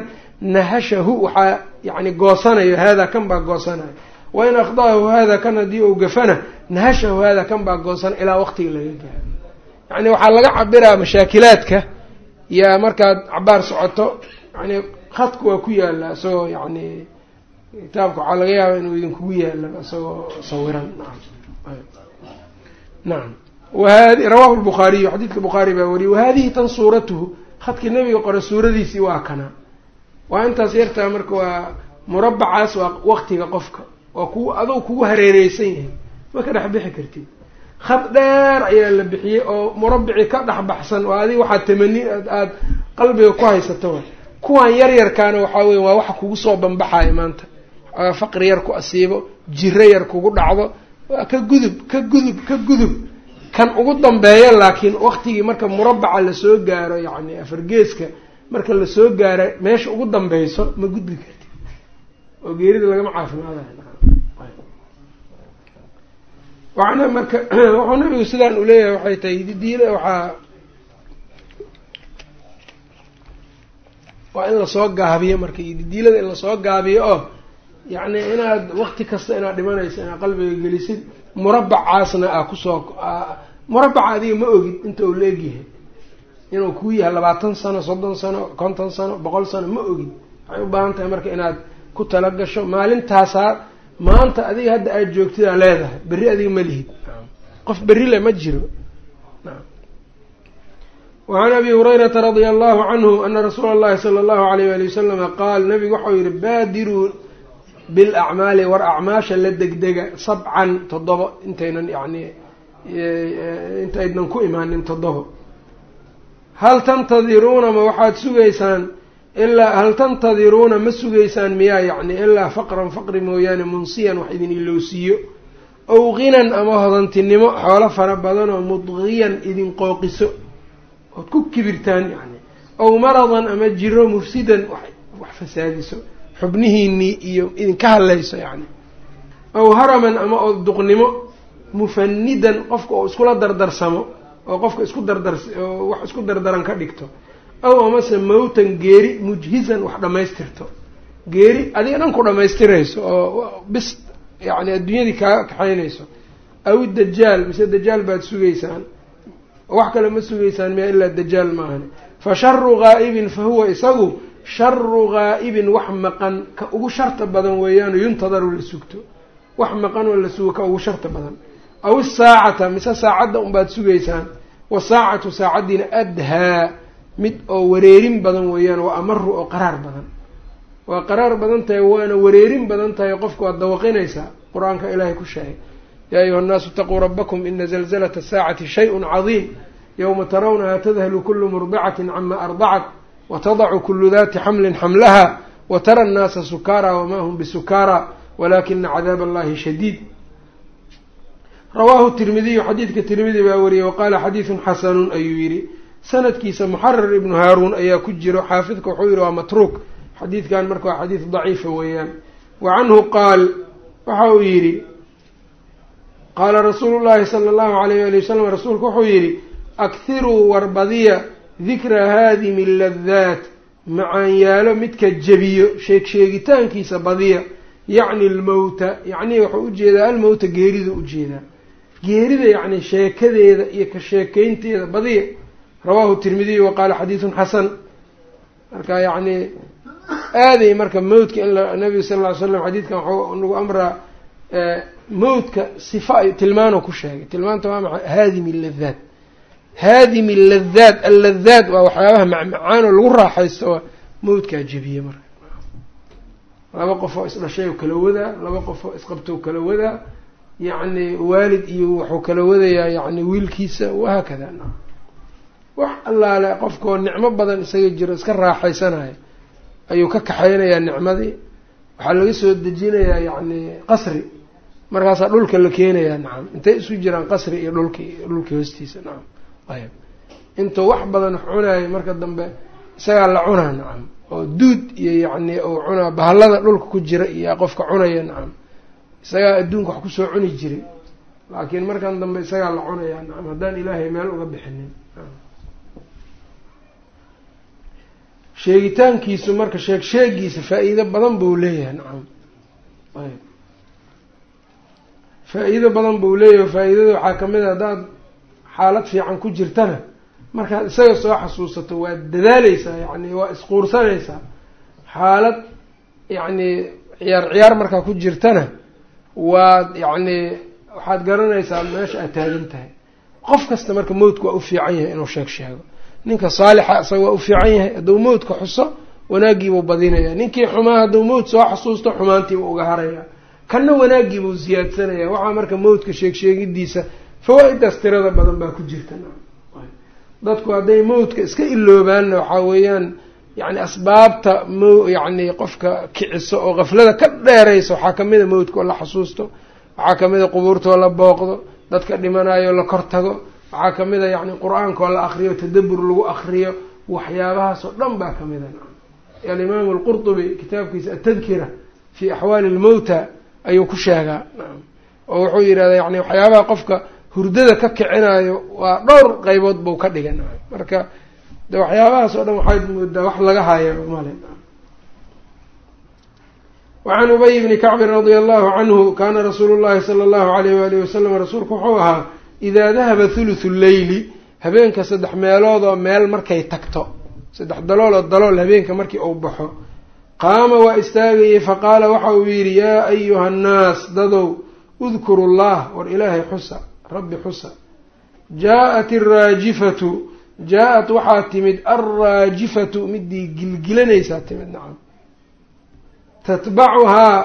[SPEAKER 1] nahashahu waxaa yacni goosanayo haadaa kan baa goosanayo wa in akhda'ahu haadaa kan haddii uu gafana nahashahu haadaa kan baa goosana ilaa waqtiga laga gaaro yacni waxaa laga cabiraa mashaakilaadka yaa markaad cabaar socoto yani khadku waa ku yaalla isagoo yani kitaabka waxaa laga yaaba inuu idinkugu yaalla isagoo sawiran nacam wahadi rawahu lbukhaariyu xadiidka bukhaari baa wariyey wahadihi tan suuratuhu khadkii nabiga qore suuradiisii waa kana. Waa intaas yartaa marka waa murabacaas waa waqtiga qofka. Waa ku adou kugu hareereysan yahay. Ma ka dhex bixi kartid. Khad dheer ayaa la bixiyey oo murabici ka dhex baxsan. Oo adiga waxaad tamani aada qalbiga ku haysato kuwan yar yarkaana waxaa weye waa waxa kugu soo banbaxayo maanta. Faqri yar ku asiibo jiro yar kugu dhacdo. Waa ka gudub ka gudub ka gudub kan ugu dambeeya laakiin waktigii marka murabaca la soo gaaro yacni afargeeska marka la soo gaaro meesha ugu dambeyso ma gudbi karti. Oo geerida lagama caafimaadayo waxna marka wuxuu nabigu sidaan u leeyahay waxay tahay hididiila waxaa waa in la soo gaabiyo marka hididiilada in la soo gaabiyo oo yacni inaad wakti kasta inaad dhimanayso inaad qalbiga gelisid murabacaasna aa ku soo murabaca adiga ma ogid inta uu la egyahay inuu kuu yahay labaatan sano soddon sano konton sano boqol sano ma ogid. Waxay u baahan tahay marka inaad ku talagasho maalintaasaa maanta adiga hadda aada joogtidaa leedahay. Berri adiga ma lihid. Qof berri le ma jiro. Wacan abi hurayrata radia allahu canhu ana rasuula allahi sala allahu alayh wali wasalama qaal nabigu waxau yihi baadiruu bilacmaali war acmaasha la degdega sabcan toddoba intaynan yani intaydnan ku imaanin toddoba hal tantadiruuna ma waxaad sugaysaan? Ilaa hal tantadiruuna ma sugaysaan miyaa yacni ilaa faqran faqri mooyaane munsiyan wax idin ilowsiiyo ow ginan ama hodantinimo xoolo fara badan oo mudqiyan idin qooqiso. Ood ku kibirtaan yacni ow maradan ama jiro mufsidan wax fasaadiso xubnihiinii iyo idinka hadlayso yacni. Ow haraman ama oo duqnimo mufanidan qofka oo iskula dardarsamo oo qofka isku dardar oo wax isku dardaran ka dhigto. Aw amase mawtan geeri mujhizan wax dhammaystirto geeri adiga dhan ku dhammaystirayso oo bis yacni adduunyadii kaa kaxaynayso. Aw dajaal mise dajaal baad sugaysaan. Wax kale ma sugaysaan miya ilaa dajaal maahani fa sharu ghaa'ibin fa huwa isagu sharu ghaa'ibin wax maqan ka ugu sharta badan weeyaano yuntadaru la sugto. Wax maqan oo la sugo ka ugu sharta badan. Aw isaacata mise saacadda unbaad sugaysaan wasaacatu saacaddiina adhaa mid oo wareerin badan weeyaan waa amaru oo qaraar badan. Waa qaraar badan tahay waana wareerin badan tahay qofku waad dawaqinaysaa qur'aanka ilaahay ku sheegay. Yaa ayuha nnaasu itaquu rabbakum ina zalzalata saacati shayun cadiim yowma tarawnaha tadhalu kulu murdicatin cama ardacat watadacu kulu dati xamlin xamlaha watara annaasa sukaara wamaa hum bisukaara walakina cadaab allahi shadiid rawaahu tirmidiyu xadiidka tirmidi baa wariyey waqaala xadiidun xasanun ayuu yidhi sanadkiisa muxarar ibnu haaruun ayaa ku jiro xaafidka wuxuu yihi waa matruuk xadiidkan marka waa xadiid daciifa weeyaan wa canhu qaal waxa uu yidhi qaala rasuulu llahi sala allahu alayh ali wasalam rasuulku wuxuu yidhi akhiruu warbadiya dikra haadimi ladaat macaanyaalo midka jebiyo sheeg sheegitaankiisa badiya yacni almowta yacni wuxuu u jeedaa almowta geeridu u jeedaa geerida yacni sheekadeeda iyo ka sheekeynteeda badiya rawaahu tirmidiy wa qaala xadiidun xasan. Marka yacni aaday marka mowdka in nabiga sal ll ly slam xadiidkan waxuu nagu amraa mowdka sifa ay tilmaano ku sheegay. Tilmaanta waa maxay? Haadimi ladaat haadimi ladaat alladaat waa waxyaabaha macmacaan oo lagu raaxaysto waa mowdkaa jebiye marka laba qof oo isdhashay oo kala wadaa laba qof oo isqabto kala wadaa yacni waalid iyo wuxuu kala wadayaa yacni wiilkiisa wahaakada wax allaale qofkoo nicmo badan isaga jiro iska raaxaysanayo ayuu ka kaxaynayaa nicmadii waxaa laga soo dejinayaa yacni qasri markaasaa dhulka la keenayaa nacam intay isu jiraan qasri iyo dhulki dhulka hoostiisa nacam ayb intuu wax badan cunayo marka dambe isagaa la cunaa nacam oo duud iyo yacni uu cunaa bahallada dhulka ku jira iyo qofka cunaya nacam isagaa adduunka wax ku soo cuni jiray laakiin markan dambe isagaa la cunayaa nacam haddaan ilaahay meel uga bixinin. Sheegitaankiisu marka sheeg sheegiisa faa-iido badan buu leeyahay nacam ayb faa-iido badan buu leeyahay faa-iidada waxaa ka mid a haddaad xaalad fiican ku jirtana. Markaad isaga soo xasuusato waad dadaaleysaa yacni waa isquursanaysaa. Xaalad yacni ciyaar ciyaar markaa ku jirtana waad yacni waxaad garanaysaa meesha aad taagan tahay. Qof kasta marka mowdka waa u fiican yahay inuu sheeg sheego. Ninka saalixa isaga waa u fiican yahay hadduu mowdka xuso wanaagiibuu badinaya ninkii xumaa hadduu mowd soo xasuusto xumaantiibuu uga haraya kanna wanaagiibuu siyaadsanaya waxaa marka mowdka sheeg sheegidiisa fawaa-idaas tirada badan baa ku jirta. Dadku hadday mowdka iska iloobaanna waxaa weeyaan yacni asbaabta m yacni qofka kiciso oo qaflada ka dheeraysa waxaa ka mid a mawdka oo la xasuusto waxaa ka mid a qubuurtoo la booqdo dadka dhimanayo la kor tago waxaa ka mid a yacni qur'aanka oo la akriyo tadabur lagu akriyo waxyaabahaas oo dhan baa ka mid a. Alimaamu alqurtubi kitaabkiisa atadkira fi axwaali lmowta ayuu ku sheegaa. Oo wuxuu yidhahdaa yani waxyaabaha qofka hurdada ka kicinayo waa dhowr qeybood buu ka dhigan. Marka de waxyaabahaas oo dhan waxaad moodaa wax laga haya male wacan ubay bni kacbin radia allahu canhu kana rasuulu llahi sala allahu alayh waalihi wasalam rasuulku wuxuu ahaa idaa dahaba thuluthu lleyli habeenka saddex meeloodoo meel markay tagto. Saddex dalooloo dalool habeenka markii uu baxo. Qaama waa istaagayay faqaala waxa uu yidhi yaa ayuha annaas dadow udkuru llah war ilaahay xusa rabbi xusa. Jaa-at alraajifatu jaa-at waxaa timid alraajifatu midii gilgilanaysaa timid nacam. Tatbacuhaa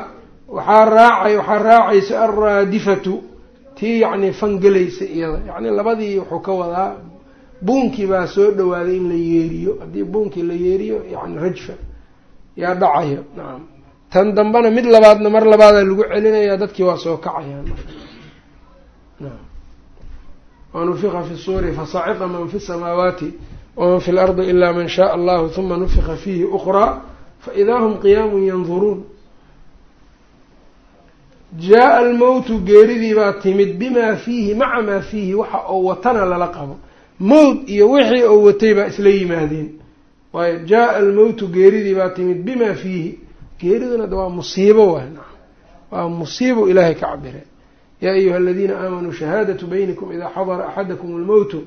[SPEAKER 1] waxaa raacay waxaa raacaysa alraadifatu tii yacni fangelaysa iyada. Yacni labadii wuxuu ka wadaa buunkii baa soo dhawaaday in la yeeriyo. Haddii buunkii la yeeriyo yani rajfa yaa dhacayo nacam. Tan dambena mid labaadna mar labaadaa lagu celinaya dadkii waa soo kacayaan wanufika fi suuri fasaciqa man fi samaawaati waman fi lardi ila man shaء allahu huma nufika fiihi ukraa faidaa hum qiyaamun yanduruun jaa-a almowtu geeridii baa timid bimaa fiihi maca maa fiihi waxa oo watana lala qabo. Mowt iyo wixii oo watay baa isla yimaadeen. Waayo jaa-a almowtu geeridii baa timid bimaa fiihi. Geeriduna de waa musiibo waay waa musiibo ilaahay ka cabire yaa ayuha aladiina aamanuu shahaadatu baynikum idaa xadara axadakum almowtu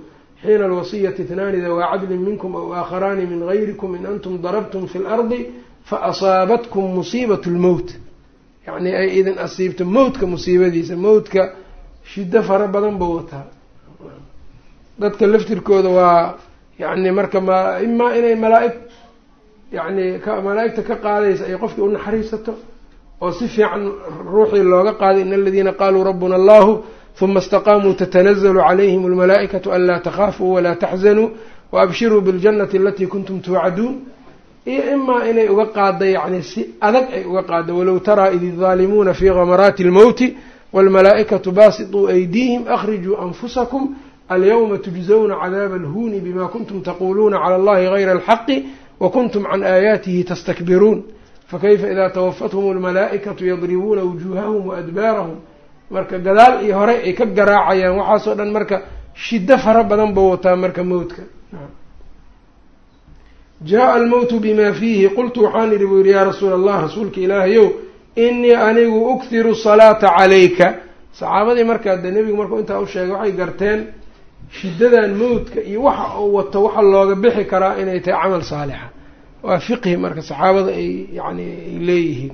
[SPEAKER 1] xiina alwasiyati itnaani dawaa cadlin minkum aw aakharaani min gayrikum in antum darabtum fi lardi faasaabatkum musiibatu lmowt yacni ay idin asiibto mowtka musiibadiisa mowtka shiddo fara badan buu wataa dadka laftirkooda waa yacni marka ma imaa inay malaa-ig yacni malaa-igta ka qaadaysa ay qofkii u naxariisato oo si fiican ruuxii looga qaaday in aladiina qaaluu rabbuna allahu huma istaqaamuu tatanazalu calayhim almalaa'ikatu anlaa takhaafuu walaa taxzanuu waabshiruu biاljannati alatii kuntum tuucaduun. Iyo imaa inay uga qaada yacni si adag ay uga qaado walow taraa id idaalimuuna fii gamaraati almowti waalmalaa'ikatu baasituu aydiihim akhrijuu anfusakum alyawma tujzawna cadaaba alhuuni bima kuntum taquuluuna cala allahi gayra alxaqi wa kuntum can aayaatihi tastakbiruun fakayfa idaa tawafathum almalaa'ikatu yadribuuna wujuuhahum waadbaarahum marka gadaal iyo hore ay ka garaacayaan waxaasoo dhan marka shiddo fara badan buu wataa marka mowdka jaa-a almowtu bimaa fiihi qultu waxaan idhi buu yidhi yaa rasuula allah rasuulka ilaahayow inii anigu ukhiru salaata calayka saxaabadii markaa dee nebigu markuu intaa u sheegay waxay garteen shiddadan mowdka iyo waxa uu wato waxa looga bixi karaa inay tahay camal saalixa waa fiqhi marka saxaabada ay yacni ay leeyihiin.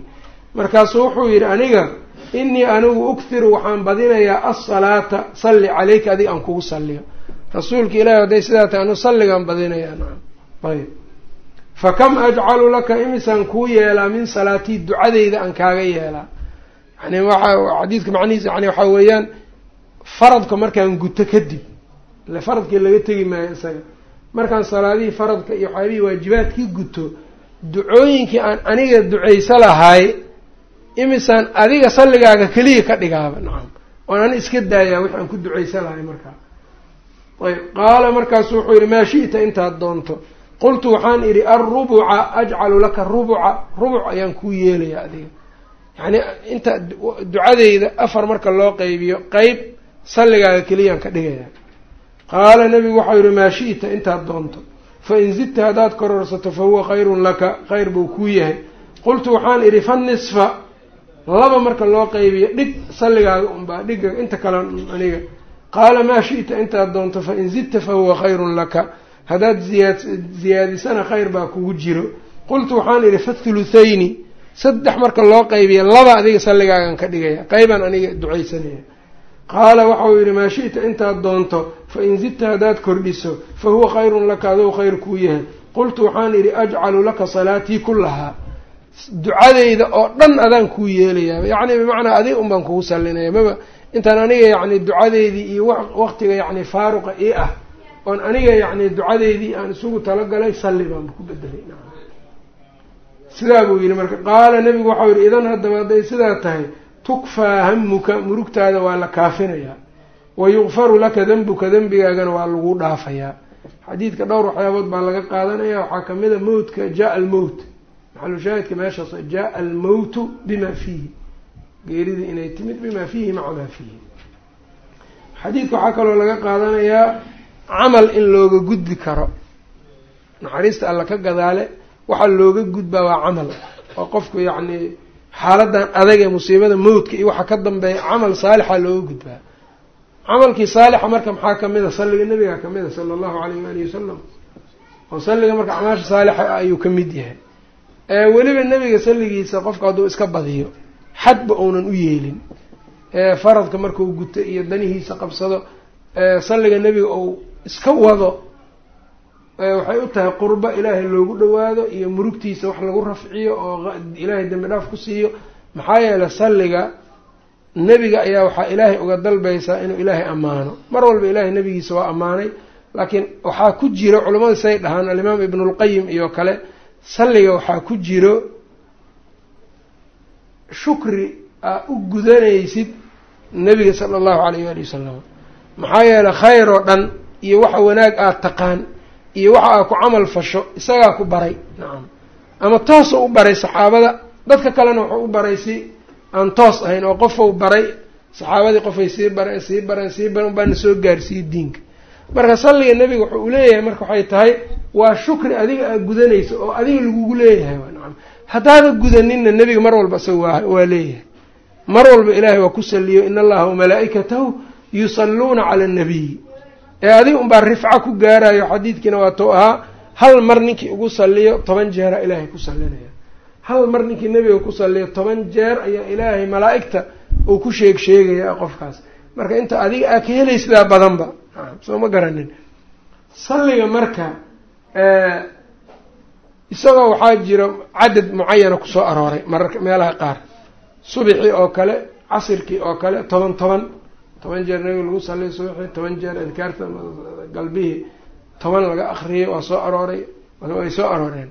[SPEAKER 1] Markaasuu wuxuu yidhi aniga inii anigu ukhiru waxaan badinayaa asalaata salli caleyka adiga aan kugu salliyo. Rasuulka ilahi hadday sidaa tahay anu salligaan badinayaa. Nacam. Ayb fa kam ajcalu laka imisaan kuu yeelaa min salaatii ducadeyda aan kaaga yeelaa. Yani waxa xadiidka macnihiisa yani waxaa weeyaan faradka markaan guto kadib ile faradkii laga tegi maayo isaga markaan salaadihii faradka iyo waxyaabihii waajibaadkii guto ducooyinkii aan aniga ducaysa lahaay imisaan adiga salligaaga keliya ka dhigaaba. Nacam oon ani iska daayaa wix aan ku ducaysa lahay markaa. Ayb qaala markaasu wuxuu yihi maa shi'ta intaad doonto? Qultu waxaan idhi alrubuca ajcalu laka rubuca rubuc ayaan kuu yeelayaa adiga. Yacni inta ducadeyda afar marka loo qeybiyo qeyb salligaaga keliyaan ka dhigayaa qaala nebigu waxau yihi maa shi'ta intaad doonto. Fa in zidta haddaad kororsato fa huwa khayrun laka. Khayr buu kuu yahay. Qultu waxaan idhi fa nisfa. Laba marka loo qeybiyo dhig salligaaga unbaa dhiga inta kale aniga. Qaala maa shi'ta intaad doonto. Fa in zidta fa huwa khayrun laka. Haddaad ziyaad ziyaadisana khayr baa kugu jiro. Qultu waxaan idhi fathuluthayni saddex marka loo qaybiya laba adiga salligaagan ka dhigaya. Qeybaan aniga ducaysanaya qaala waxau yidhi maa shi'ta intaad doonto fa in zidta haddaad kordhiso fa huwa khayrun laka adou khayr kuu yahay. Qultu waxaan idhi ajcalu laka salaatii kullahaa. Ducadeyda oo dhan adaan kuu yeelayaa. Yacni bimacnaa adiga un baan kugu sallinaya. Maba intaan aniga yacni ducadeydii iyo waqtiga yacni faaruqa ii ah oon aniga yacni ducadeydii aan isugu talagalay salli baanba ku bedelay sidaa buu yidhi marka qaala nebigu waxau yidhi idan haddaba hadday sidaa tahay tukfaa hamuka murugtaada waa la kaafinayaa wa yukfaru laka dembuka dembigaagana waa lagu dhaafayaa xadiidka dhowr waxyaabood baa laga qaadanaya. Waxaa ka mid a mowtka jaa almowt maxalushaahidka meeshaas jaa almowtu bima fiihi. Geeridii inay timid bima fiihi maca maa fiihi. Xadiidka waxaa kaloo laga qaadanayaa camal in looga gudbi karo. Naxariista alla ka gadaale waxaa looga gudbaa waa camal. Oo qofku yacni xaaladan adag ee musiibada mowdka iyo waxa ka dambeeya camal saalixa looga gudbaa. Camalkii saalixa marka maxaa ka mid a salliga nebiga ka mid a sala allahu alayh waalihi wasalam oo salliga marka acmaasha saalixa ayuu ka mid yahay. Weliba nebiga salligiisa qofka hadduu iska badiyo xadba uunan u yeelin. Faradka markuu guto iyo danihiisa qabsado salliga nebiga uu iska wado waxay u tahay qurbo ilaahay loogu dhawaado iyo murugtiisa wax lagu rafciyo oo ilaahay dembi dhaaf ku siiyo. Maxaa yeelay salliga nebiga ayaa waxaa ilaahay uga dalbaysaa inuu ilaahay ammaano. Mar walba ilaahay nebigiisa waa ammaanay laakiin waxaa ku jiro culimmadu say dhahaan alimaam ibnulqayim iyo kale salliga waxaa ku jiro shukri aa u gudanaysid nebiga sala allahu alayh waali wasalam maxaa yeeley khayr oo dhan iyo waxa wanaag aada taqaan iyo waxa aad ku camal fasho isagaa ku baray. Nacam ama toosoo u baray saxaabada. Dadka kalena wuxuu u baray si aan toos ahayn oo qofou baray saxaabadii qofay sii bareen sii bareen sii bareen baana soo gaarsiiyey diinka. Marka salliga nebiga wuxuu u leeyahay marka waxay tahay waa shukri adiga aad gudanayso oo adiga lagugu leeyahay nacam. Haddaada gudaninna nebiga mar walba isaga waa leeyahay. Mar walba ilaahay waa ku saliyo in allaha wamalaa'ikatahu yusalluuna cala annabiy ee adiga unbaa rifco ku gaarayo xadiidkiina waa tou ahaa hal mar ninkii ugu saliyo toban jeera ilaahay ku salinaya hal mar ninkii nebiga ku saliyo toban jeer ayaa ilaahay malaa'igta uu ku sheeg sheegaya qofkaas. Marka inta adiga aa ka helaysidaa badanba soo ma garanin. Salliga marka isagoo waxaa jiro cadad mucayana ku soo arooray mararka meelaha qaar. Subixii oo kale casirkii oo kale toban toban toban jeer nabiga lagu saliyo subixii toban jeer adkaarta galbihii toban laga akriyay waa soo arooray way soo arooreen.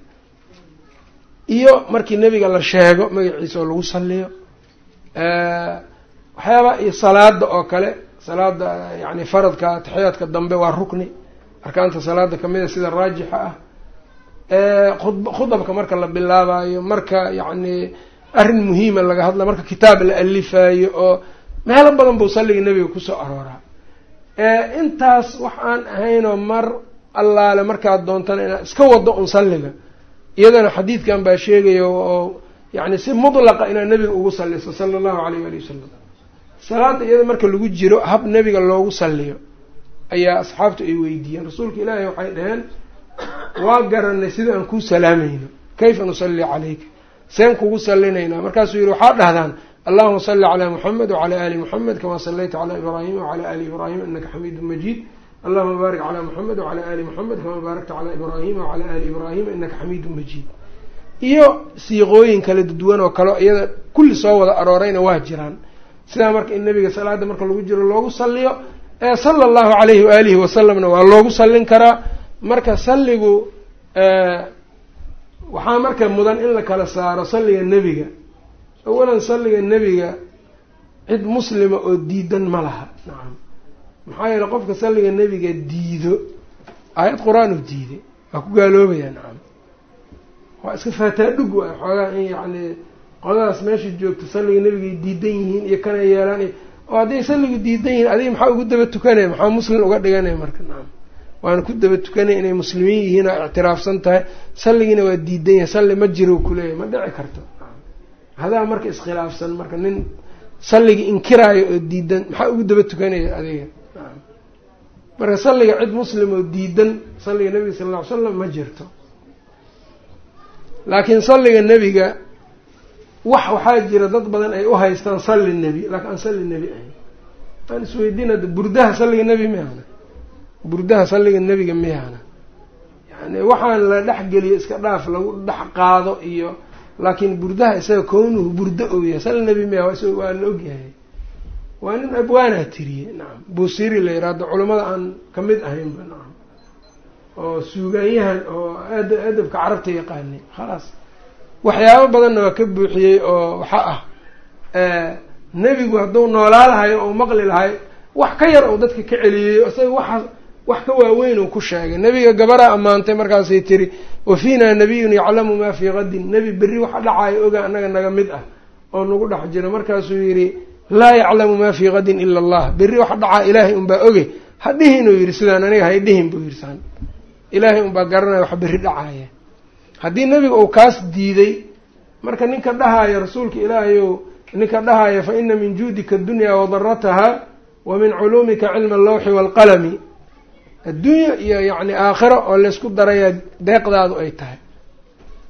[SPEAKER 1] Iyo markii nebiga la sheego magaciisa oo lagu saliyo waxyaaba iyo salaada oo kale salaada yani faradka taxiyaadka dambe waa rukni. Arkaanta salaada kamida sida raajixa ah. Khudabka marka la bilaabayo marka yacni arrin muhiima laga hadla marka kitaab la alifayo oo meelo badan buu salliga nebiga ku soo arooraa. Intaas wax aan ahaynoo mar allaale markaad doontana inaad iska wado un salliga. Iyadana xadiidkan baa sheegaya oo yacni si mudlaqa inaad nebiga ugu salliso sala allahu alayh waali wasalam salaada iyada marka lagu jiro hab nebiga loogu salliyo ayaa asxaabtu ay weydiiyeen. Rasuulka ilaahi waxay dhaheen waa garanay sida aan kuu salaamayno kayfa nusalli calayka? Seen kugu salinaynaa markaasuu yihi waxaa dhahdaan allahuma salli calaa muxamed wacalaa ali muxamed kamaa sallayta calaa ibraahima wacalaa ali ibraahima inaka xamiidu majiid allahuma baarik calaa muxamed wacalaa ali muxamed kamaa baarakta calaa ibraahima wacalaa ali ibraahima inaka xamiidu majiid iyo siiqooyin kala duwan oo kale iyada kulli soo wada aroorayna waa jiraan. Sidaa marka in nabiga salaada marka lagu jiro loogu saliyo ee sala allahu calayhi waalihi wasalamna waa loogu sallin karaa. Marka salligu waxaa marka mudan in la kala saaro salliga nebiga awalan salliga nebiga cid muslima oo diidan ma laha. Nacam maxaa yeele qofka salliga nebiga diido aayad qur'aan u diiday waa ku gaaloobaya nacam waa iska faataadhug waay xoogaa in yacni qodadaas meesha joogta salliga nebigay diidan yihiin iyo kana yeelaan iyo oo hadday salligu diidan yihiin adiga maxaa ugu daba tukanaya? Maxaa muslim uga dhiganaya marka? Nacam waana ku daba tukanaya inay muslimiin yihiin oo ictiraafsan tahay salligiina waa diidan yahay salli ma jiro kuleeyahy ma dhici karto hadaa marka iskhilaafsan marka nin salligii inkiraayo oo diidan maxaa ugu daba tukanaya adiga? Marka salliga cid muslim oo diidan salliga nebiga sala alla ly slam ma jirto. Laakiin salliga nebiga wax waxaa jira dad badan ay u haystaan salli nebi laakiin aan salli nebi ahayn. Aan isweydiina burdaha salliga nebi miyahana burdaha salliga nebiga miyahana yani waxaan la dhexgeliyo iska dhaaf lagu dhex qaado iyo laakiin burdaha isaga kownuhu burdo ou yahay. Salli nebi miyaha waa la ogyahay waa nin abwaanaa tiriye. Nacam buusiri la yiraahdo culimmada aan ka mid ahaynba nacam oo suugaanyahan oo ad adabka carabta yaqaanay. Khalaas. Waxyaabo badanna waa ka buuxiyey oo waxa ah nebigu hadduu noolaa lahayo oo maqli lahay wax ka yar oo dadka ka celiyey isaga waxaa wax ka waaweyn uu ku sheegay. Nebiga gabaraa ammaantay markaasay tiri wa fiina nabiyun yaclamu maa fii qadin nebi berri waxa dhacaayo oga annaga naga mid ah oo nagu dhex jira. Markaasuu yidhi laa yaclamu maa fii qadin ila allah berri waxa dhacaa ilaahay unbaa oge. Ha dhihin uu yidhi sidaan aniga hay dhihin buu yidhi saan. Ilaahay unbaa garanaya wax berri dhacaaya. Haddii nebiga uu kaas diiday marka ninka dhahaayo rasuulka ilaahayow ninka dhahaayo fa ina min juudika adunya wadarataha wa min culuumika cilma allawxi waalqalami adduunya iyo yacni aakhiro oo laysku darayaa deeqdaadu ay tahay.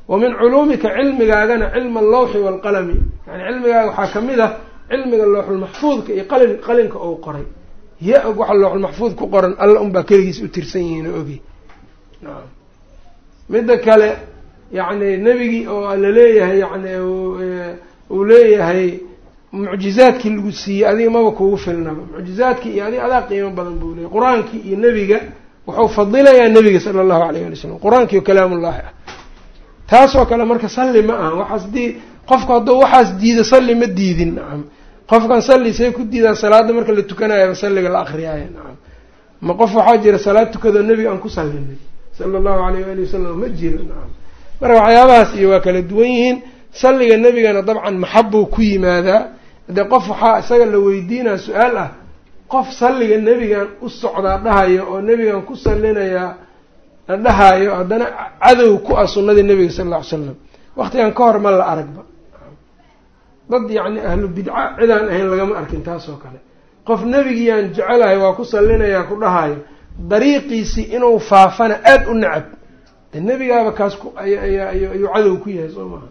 [SPEAKER 1] Wa min culuumika cilmigaagana cilma allawxi waalqalami yani cilmigaaga waxaa ka mid ah cilmiga looxulmaxfuudka iyo qalin qalinka ou qoray. Ya og waxa looxulmaxfuud ku qoran alla unbaa keligiis u tirsan yihiin oo ogi. Nacam midda kale yacni nebigii oo la leeyahay yani uu leeyahay mucjizaadkii lagu siiyey adiga maba kugu filnaba mucjizaadkii iyo adig adaa qiimo badan buu leeyay qur'aankii iyo nebiga wuxuu fadilayaa nebiga sala allahu alayh ali wasalam qur'aankii oo kalaamullaahi ah. Taasoo kale marka salli ma aha. Waxaas dii qofku hadduu waxaas diido salli ma diidin. Nacam qofkan salli say ku diidaa salaada marka la tukanayaba salliga la akriyaayo nacam ma qof waxaa jira salaad tukadoo nebiga aan ku sallinay sala allahu alayh waali wasalam ma jiro. Nacam marka waxyaabahaas iyo waa kala duwan yihiin. Salliga nebigana dabcan maxabbuu ku yimaadaa dee qof waxaa isaga la weydiinaa su'aal ah qof salliga nebigan u socdaa dhahayo oo nebigan ku sallinayaa la dhahayo haddana cadow ku ah sunnadii nebiga sal alla ly slam waqtigan ka hor ma la aragba dad yacni ahlu bidca cidaan ahayn lagama arkin taas oo kale qof nebigiyaan jecelahay waa ku sallinayaa ku dhahayo dariiqiisii inuu faafana aada u necab de nebigaaba kaas ayuu cadow ku yahay soo maha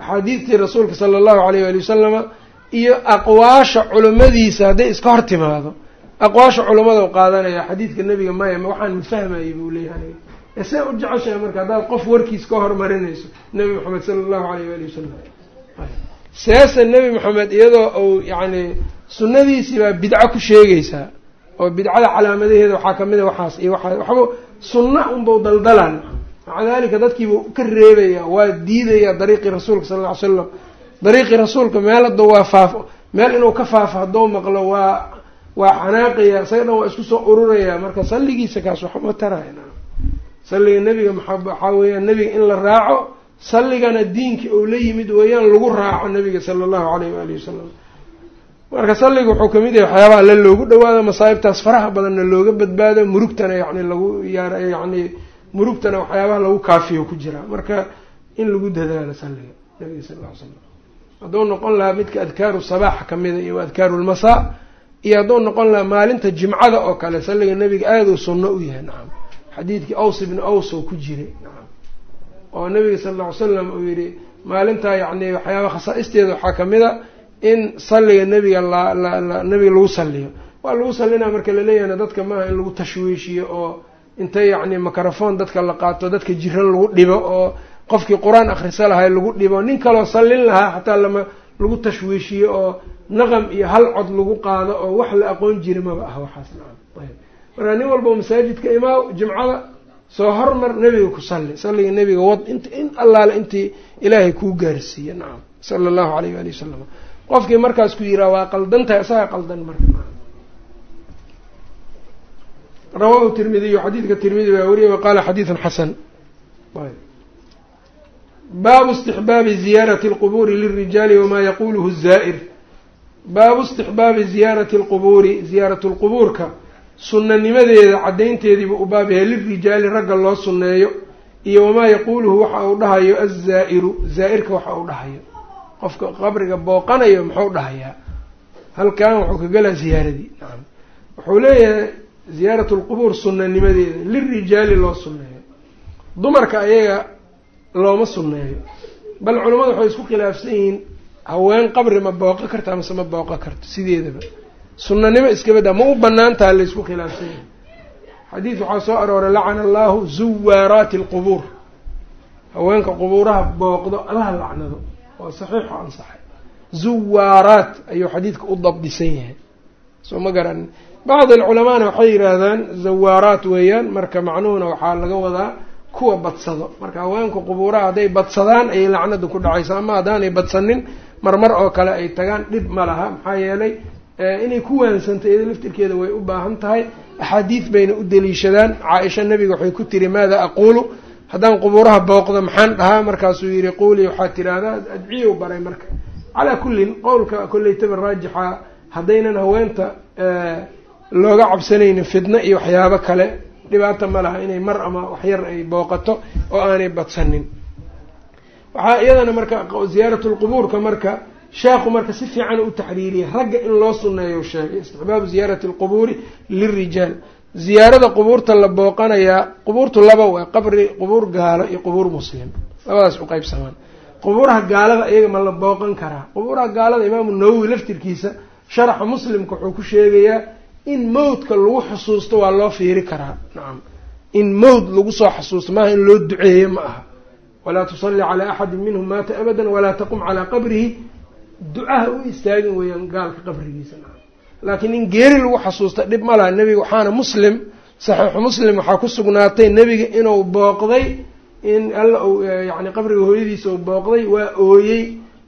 [SPEAKER 1] axaadiidtii rasuulka sala allahu alayh waali wasalama iyo aqwaasha culimmadiisa hadday iska hor timaado. Aqwaasha culimmada qaadanaya xadiidka nebiga maya ma waxaan mafahmayay buu leeyahay. Ee see u jeceshahay marka haddaad qof warkiis ka hormarinayso nebi maxamed sala allahu alayh waali wasalam seese nebi maxamed iyadoo uu yacni sunnadiisii baa bidco ku sheegaysaa oo bidcada calaamadaheeda waxaa ka mid a waxaas iyo waxaa waxba sunna unbau daldalaan maca dalika dadkiibuu ka reebaya waa diidaya dariiqii rasuulka sala alla ly slam dariiqii rasuulka meel hadda waa faafo meel inuu ka faafo hadduu maqlo waa waa xanaaqaya isaga dhan waa isku soo ururaya. Marka salligiisa kaas waxma taraya salliga nebiga maxaa weeyaan nebiga in la raaco salligana diinka uu la yimid weeyaan lagu raaco nabiga sala allahu alayh waalihi wasalam marka salliga wuxuu ka mid yahay waxyaabaha alle loogu dhawaado masaa'ibtaas faraha badanna looga badbaado murugtana yani lagu yaar yacni murugtana waxyaabaha lagu kaafiyo ku jira. Marka in lagu dadaalo salliga nabiga sal lla slam hadduu noqon lahaa midka adkaaru sabaax kamida iyo adkaaru lmasaa iyo hadduu noqon lahaa maalinta jimcada oo kale salliga nebiga aaduu sunno u yahay nacam xadiidkii aws ibni aws oo ku jiray nacam oo nabiga sala alla slam uu yihi maalintaa yacni waxyaaba khasaa-isteeda waxaa ka mid a in salliga nebiga la nebiga lagu salliyo. Waa lagu sallinaa marka laleeyahayna dadka maaha in lagu tashwiishiyo oo inta yacni microphone dadka la qaato dadka jiran lagu dhibo oo qofkii qur'aan akrisa lahay lagu dhibo nin kaloo sallin lahaa xataa lama lagu tashwiishiyo oo naqam iyo hal cod lagu qaado oo wax la aqoon jiri maba ah waxaas. Nacam ayb. Marka nin walba masaajidka imaaw jimcada soo hormar nebiga ku salli salliga nebiga wad int in allaale intii ilaahay kuu gaarsiiye nacam sala allahu alayh waali wasalam qofkii markaas ku yiraa waa qaldan tahay isaga qaldan marka rawaahu tirmidiyu xadiidka tirmidi baa wariyay wa qaala xadiidun xasan. Baabu istixbaabi ziyaarati alqubuuri lilrijaali wamaa yaquluhu zaa'ir baabu istixbaabi ziyaarati alqubuuri ziyaaratu lqubuurka sunanimadeeda caddaynteediibuu u baab yahay lilrijaali ragga loo sunneeyo iyo wamaa yaquuluhu waxa uu dhahayo azaa-iru zaa-irka waxa uu dhahayo. Qofka qabriga booqanayo muxuu dhahayaa. Halkan wuxuu ka gelaa ziyaaradii wuxuu leeyahay ziyaaratu lqubuur sunanimadeeda lilrijaali loo sunneeyo. Dumarka ayaga looma sunneeyo. Bal culimmadu waxay isku khilaafsan yihiin haween qabri ma booqo karta amase ma booqo karto sideedaba. Sunanimo iskabada ma u banaan taha laysku khilaafsan yahay xadiid waxaa soo arooray lacana allahu zuwaaraati alqubuur haweenka qubuuraha booqdo allaha lacnado waa saxiixo ansaxay. Zuwaaraat ayuu xadiidka u dabdisan yahay. Soo ma garanin bacd alculamaana waxay yidhaahdaan zawaaraat weeyaan marka macnuhuna waxaa laga wadaa kuwa badsado marka haweenka qubuuraha hadday badsadaan ayay lacnadu ku dhacaysa ama haddaanay badsanin marmar oo kale ay tagaan dhib ma laha maxaa yeelay inay ku waansanto iyada laftirkeeda way u baahan tahay axaadiid bayna u daliishadaan caa-isha nabiga waxay ku tiri maada aquulu haddaan qubuuraha booqdo maxaan dhahaa markaasuu yihi quulii waxaad tiraahdaa adciyow baray marka calaa kullin qowlka kollaytaba raajixa haddaynan haweenta looga cabsanaynin fidno iyo waxyaabo kale. Dhibaata ma laha inay mar ama waxyar ay booqato oo aanay badsanin. Waxaa iyadana marka ziyaaratulqubuurka marka sheekhu marka si fiican u taxriiriyay ragga in loo sunneeyo sheegay istixbaabu ziyaarati alqubuuri lilrijaal ziyaarada qubuurta la booqanayaa qubuurtu laba waa qabri qubuur gaalo iyo qubuur muslim. Labadaas u qeybsamaan qubuuraha gaalada iyaga ma la booqan karaa. Qubuuraha gaalada imaamu nawowi laftirkiisa sharaxa muslimka wuxuu ku sheegayaa in mawdka lagu xusuusto waa loo fiiri karaa. Nacam in mawd lagu soo xusuusto maaha in loo duceeyo ma aha. Walaa tusalli calaa axadin minhum maata abadan walaa taqum calaa qabrihi. Ducaha u istaagin weeyaan gaalka qabrigiisa nacam laakiin in geeri lagu xasuusta dhib ma laha. Nebiga waxaana muslim saxiixu muslim waxaa ku sugnaatay nebiga inuu booqday in alla uu yani qabriga hooyadiisa uu booqday waa ooyey.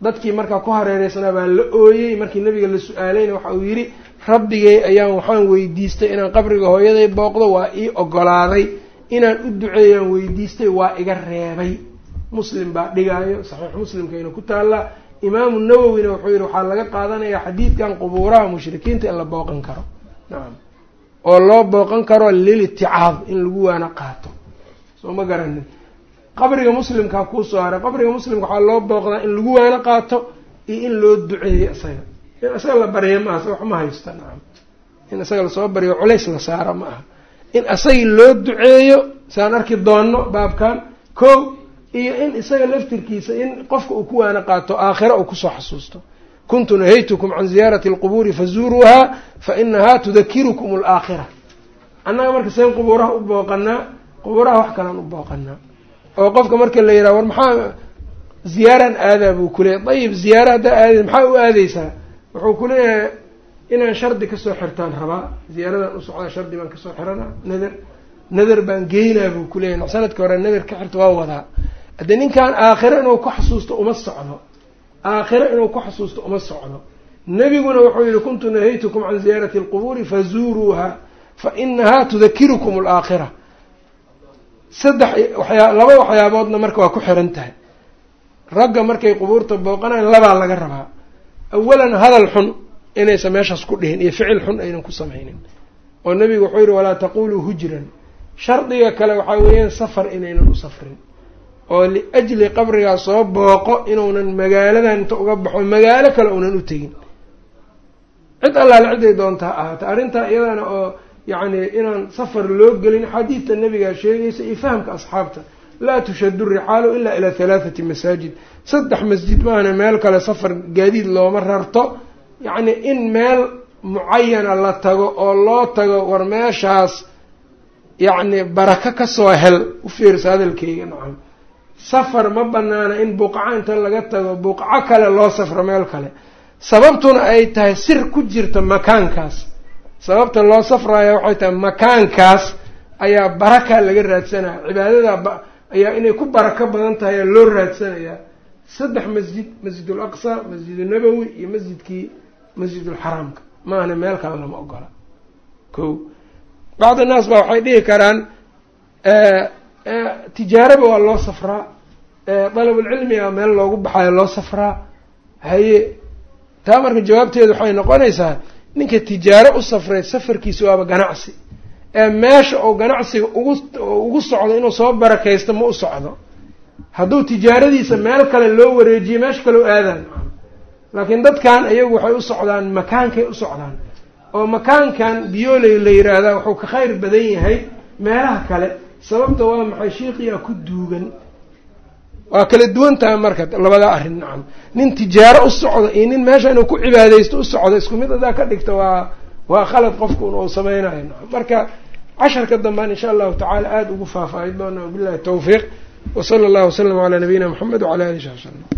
[SPEAKER 1] Dadkii markaa ku hareereysnaa baa la ooyey. Markii nabiga la su'aalayna waxa uu yidhi rabbigay ayaan waxaan weydiistay inaan qabriga hooyaday booqdo waa ii ogolaaday. Inaan u duceeyaan weydiistay waa iga reebay. Muslim baa dhigaayo saxiix muslimkayna ku taallaa imaamu nawowina wuxuu yihi waxaa laga qaadanayaa xadiidkan qubuuraha mushrikiinta in la booqan karo. Nacam oo loo booqan karo liliticaad in lagu waana qaato. Soo ma garanin. Qabriga muslimkaa kuusoo haray. Qabriga muslimka waxaa loo booqdaa in lagu waana qaato iyo in loo duceeyo isaga in isaga la baryo ma aha wax ma haysta nacam in isaga la soo baryo culays la saaro ma aha. In isagii loo duceeyo saan arki doonno baabkan ko iyo in isaga laftirkiisa in qofka uu ku waana qaato aakhira uu ku soo xasuusto. Kuntu nahaytukum can ziyaarati alqubuuri fazuuruuhaa fa inahaa tudakirukum alaakhira. Annaga marka seen qubuuraha u booqanaa qubuuraha wax kalaan u booqanaa oo qofka marka la yidhaha war maxaa ziyaaraan aadaa buu kuleeyahy dayib ziyaara haddaa aadaysa maxaa u aadeysaa wuxuu kuleeyahay inaan shardi ka soo xirtaan rabaa ziyaaradan u socdaa shardi baan ka soo xiranaa nader nader baan geynaa buu kuleeyahy sanadka hore nader ka xirta waa wadaa. Haddee ninkan aakhiro inuu ku xasuusto uma socdo. Aakhiro inuu ku xasuusto uma socdo. Nebiguna wuxuu yihi kuntu nahaytukum can ziyaarati alqubuuri fazuuruuha fa inahaa tudakirukum alaakhira saddex waxyaa laba waxyaaboodna marka waa ku xiran tahay. Ragga markay qubuurta booqanayan labaa laga rabaa awalan hadal xun inaysan meeshaas ku dhihin iyo ficil xun aynan ku samaynin oo nebigu wuxuu yihi walaa taquluu hujran shardiga kale waxaa weeyaan safar inaynan u safrin oo liajli qabrigaas soo booqo inuunan magaaladan inta uga baxo magaalo kale uunan u tegin cid allaale ciday doontaa ahaata arrintaa iyadana oo yacni inaan safar loo gelin xadiidta nabigaa sheegaysa iyo fahamka asxaabta laa tushadu rixaalu ilaa ilaa halaathati masaajid. Saddex masjid maahana meel kale safar gaadiid looma rarto. Yacni in meel mucayana la tago oo loo tago war meeshaas yacni barako ka soo hel u fiirsa hadalkeyga nacam. Safar ma banaana in buqco inta laga tago buqco kale loo safro meel kale. Sababtuna ay tahay sir ku jirta makaankaas. Sababta loo safraya waxay tahay makaankaas ayaa baraka laga raadsanaya cibaadada ayaa inay ku barako badan tahay loo raadsanayaa saddex masjid masjid ul aqsa masjid nabowi iyo masjidkii masjidulxaraamka maahna meel kale lama ogola. Ko bacd annaas baa waxay dhihi karaan tijaaraba waa loo safraa dalabulcilmiga meel loogu baxayo loo safraa. Haye. Taa marka jawaabteedu waxay noqonaysaa ninka tijaaro u safray safarkiisa waaba ganacsi ee meesha oo ganacsiga ugu ugu socdo inuu soo barakaysto ma u socdo. Hadduu tijaaradiisa meel kale loo wareejiyo meesha kaleo aadaan laakiin dadkan iyagu waxay u socdaan makaankay u socdaan. Oo makaankan biyooley la yiraahdaa wuxuu ka khayr badan yahay meelaha kale. Sababta waa maxay? Shiiqiyaa ku duugan. Waa kala duwan tahay marka labadaa arrin nacam nin tijaaro u socdo iyo nin meesha inuu ku cibaadaysto u socdo isku mid hadaa ka dhigta waa waa khalad qofkun uu sameynayo nacam marka casharka dambaan insha allahu tacaala aada ugu faahfaahin doona wabillahi tawfiiq. Wasala allahu wasalam calaa nabiyina moxamed wacala alihi sabi slm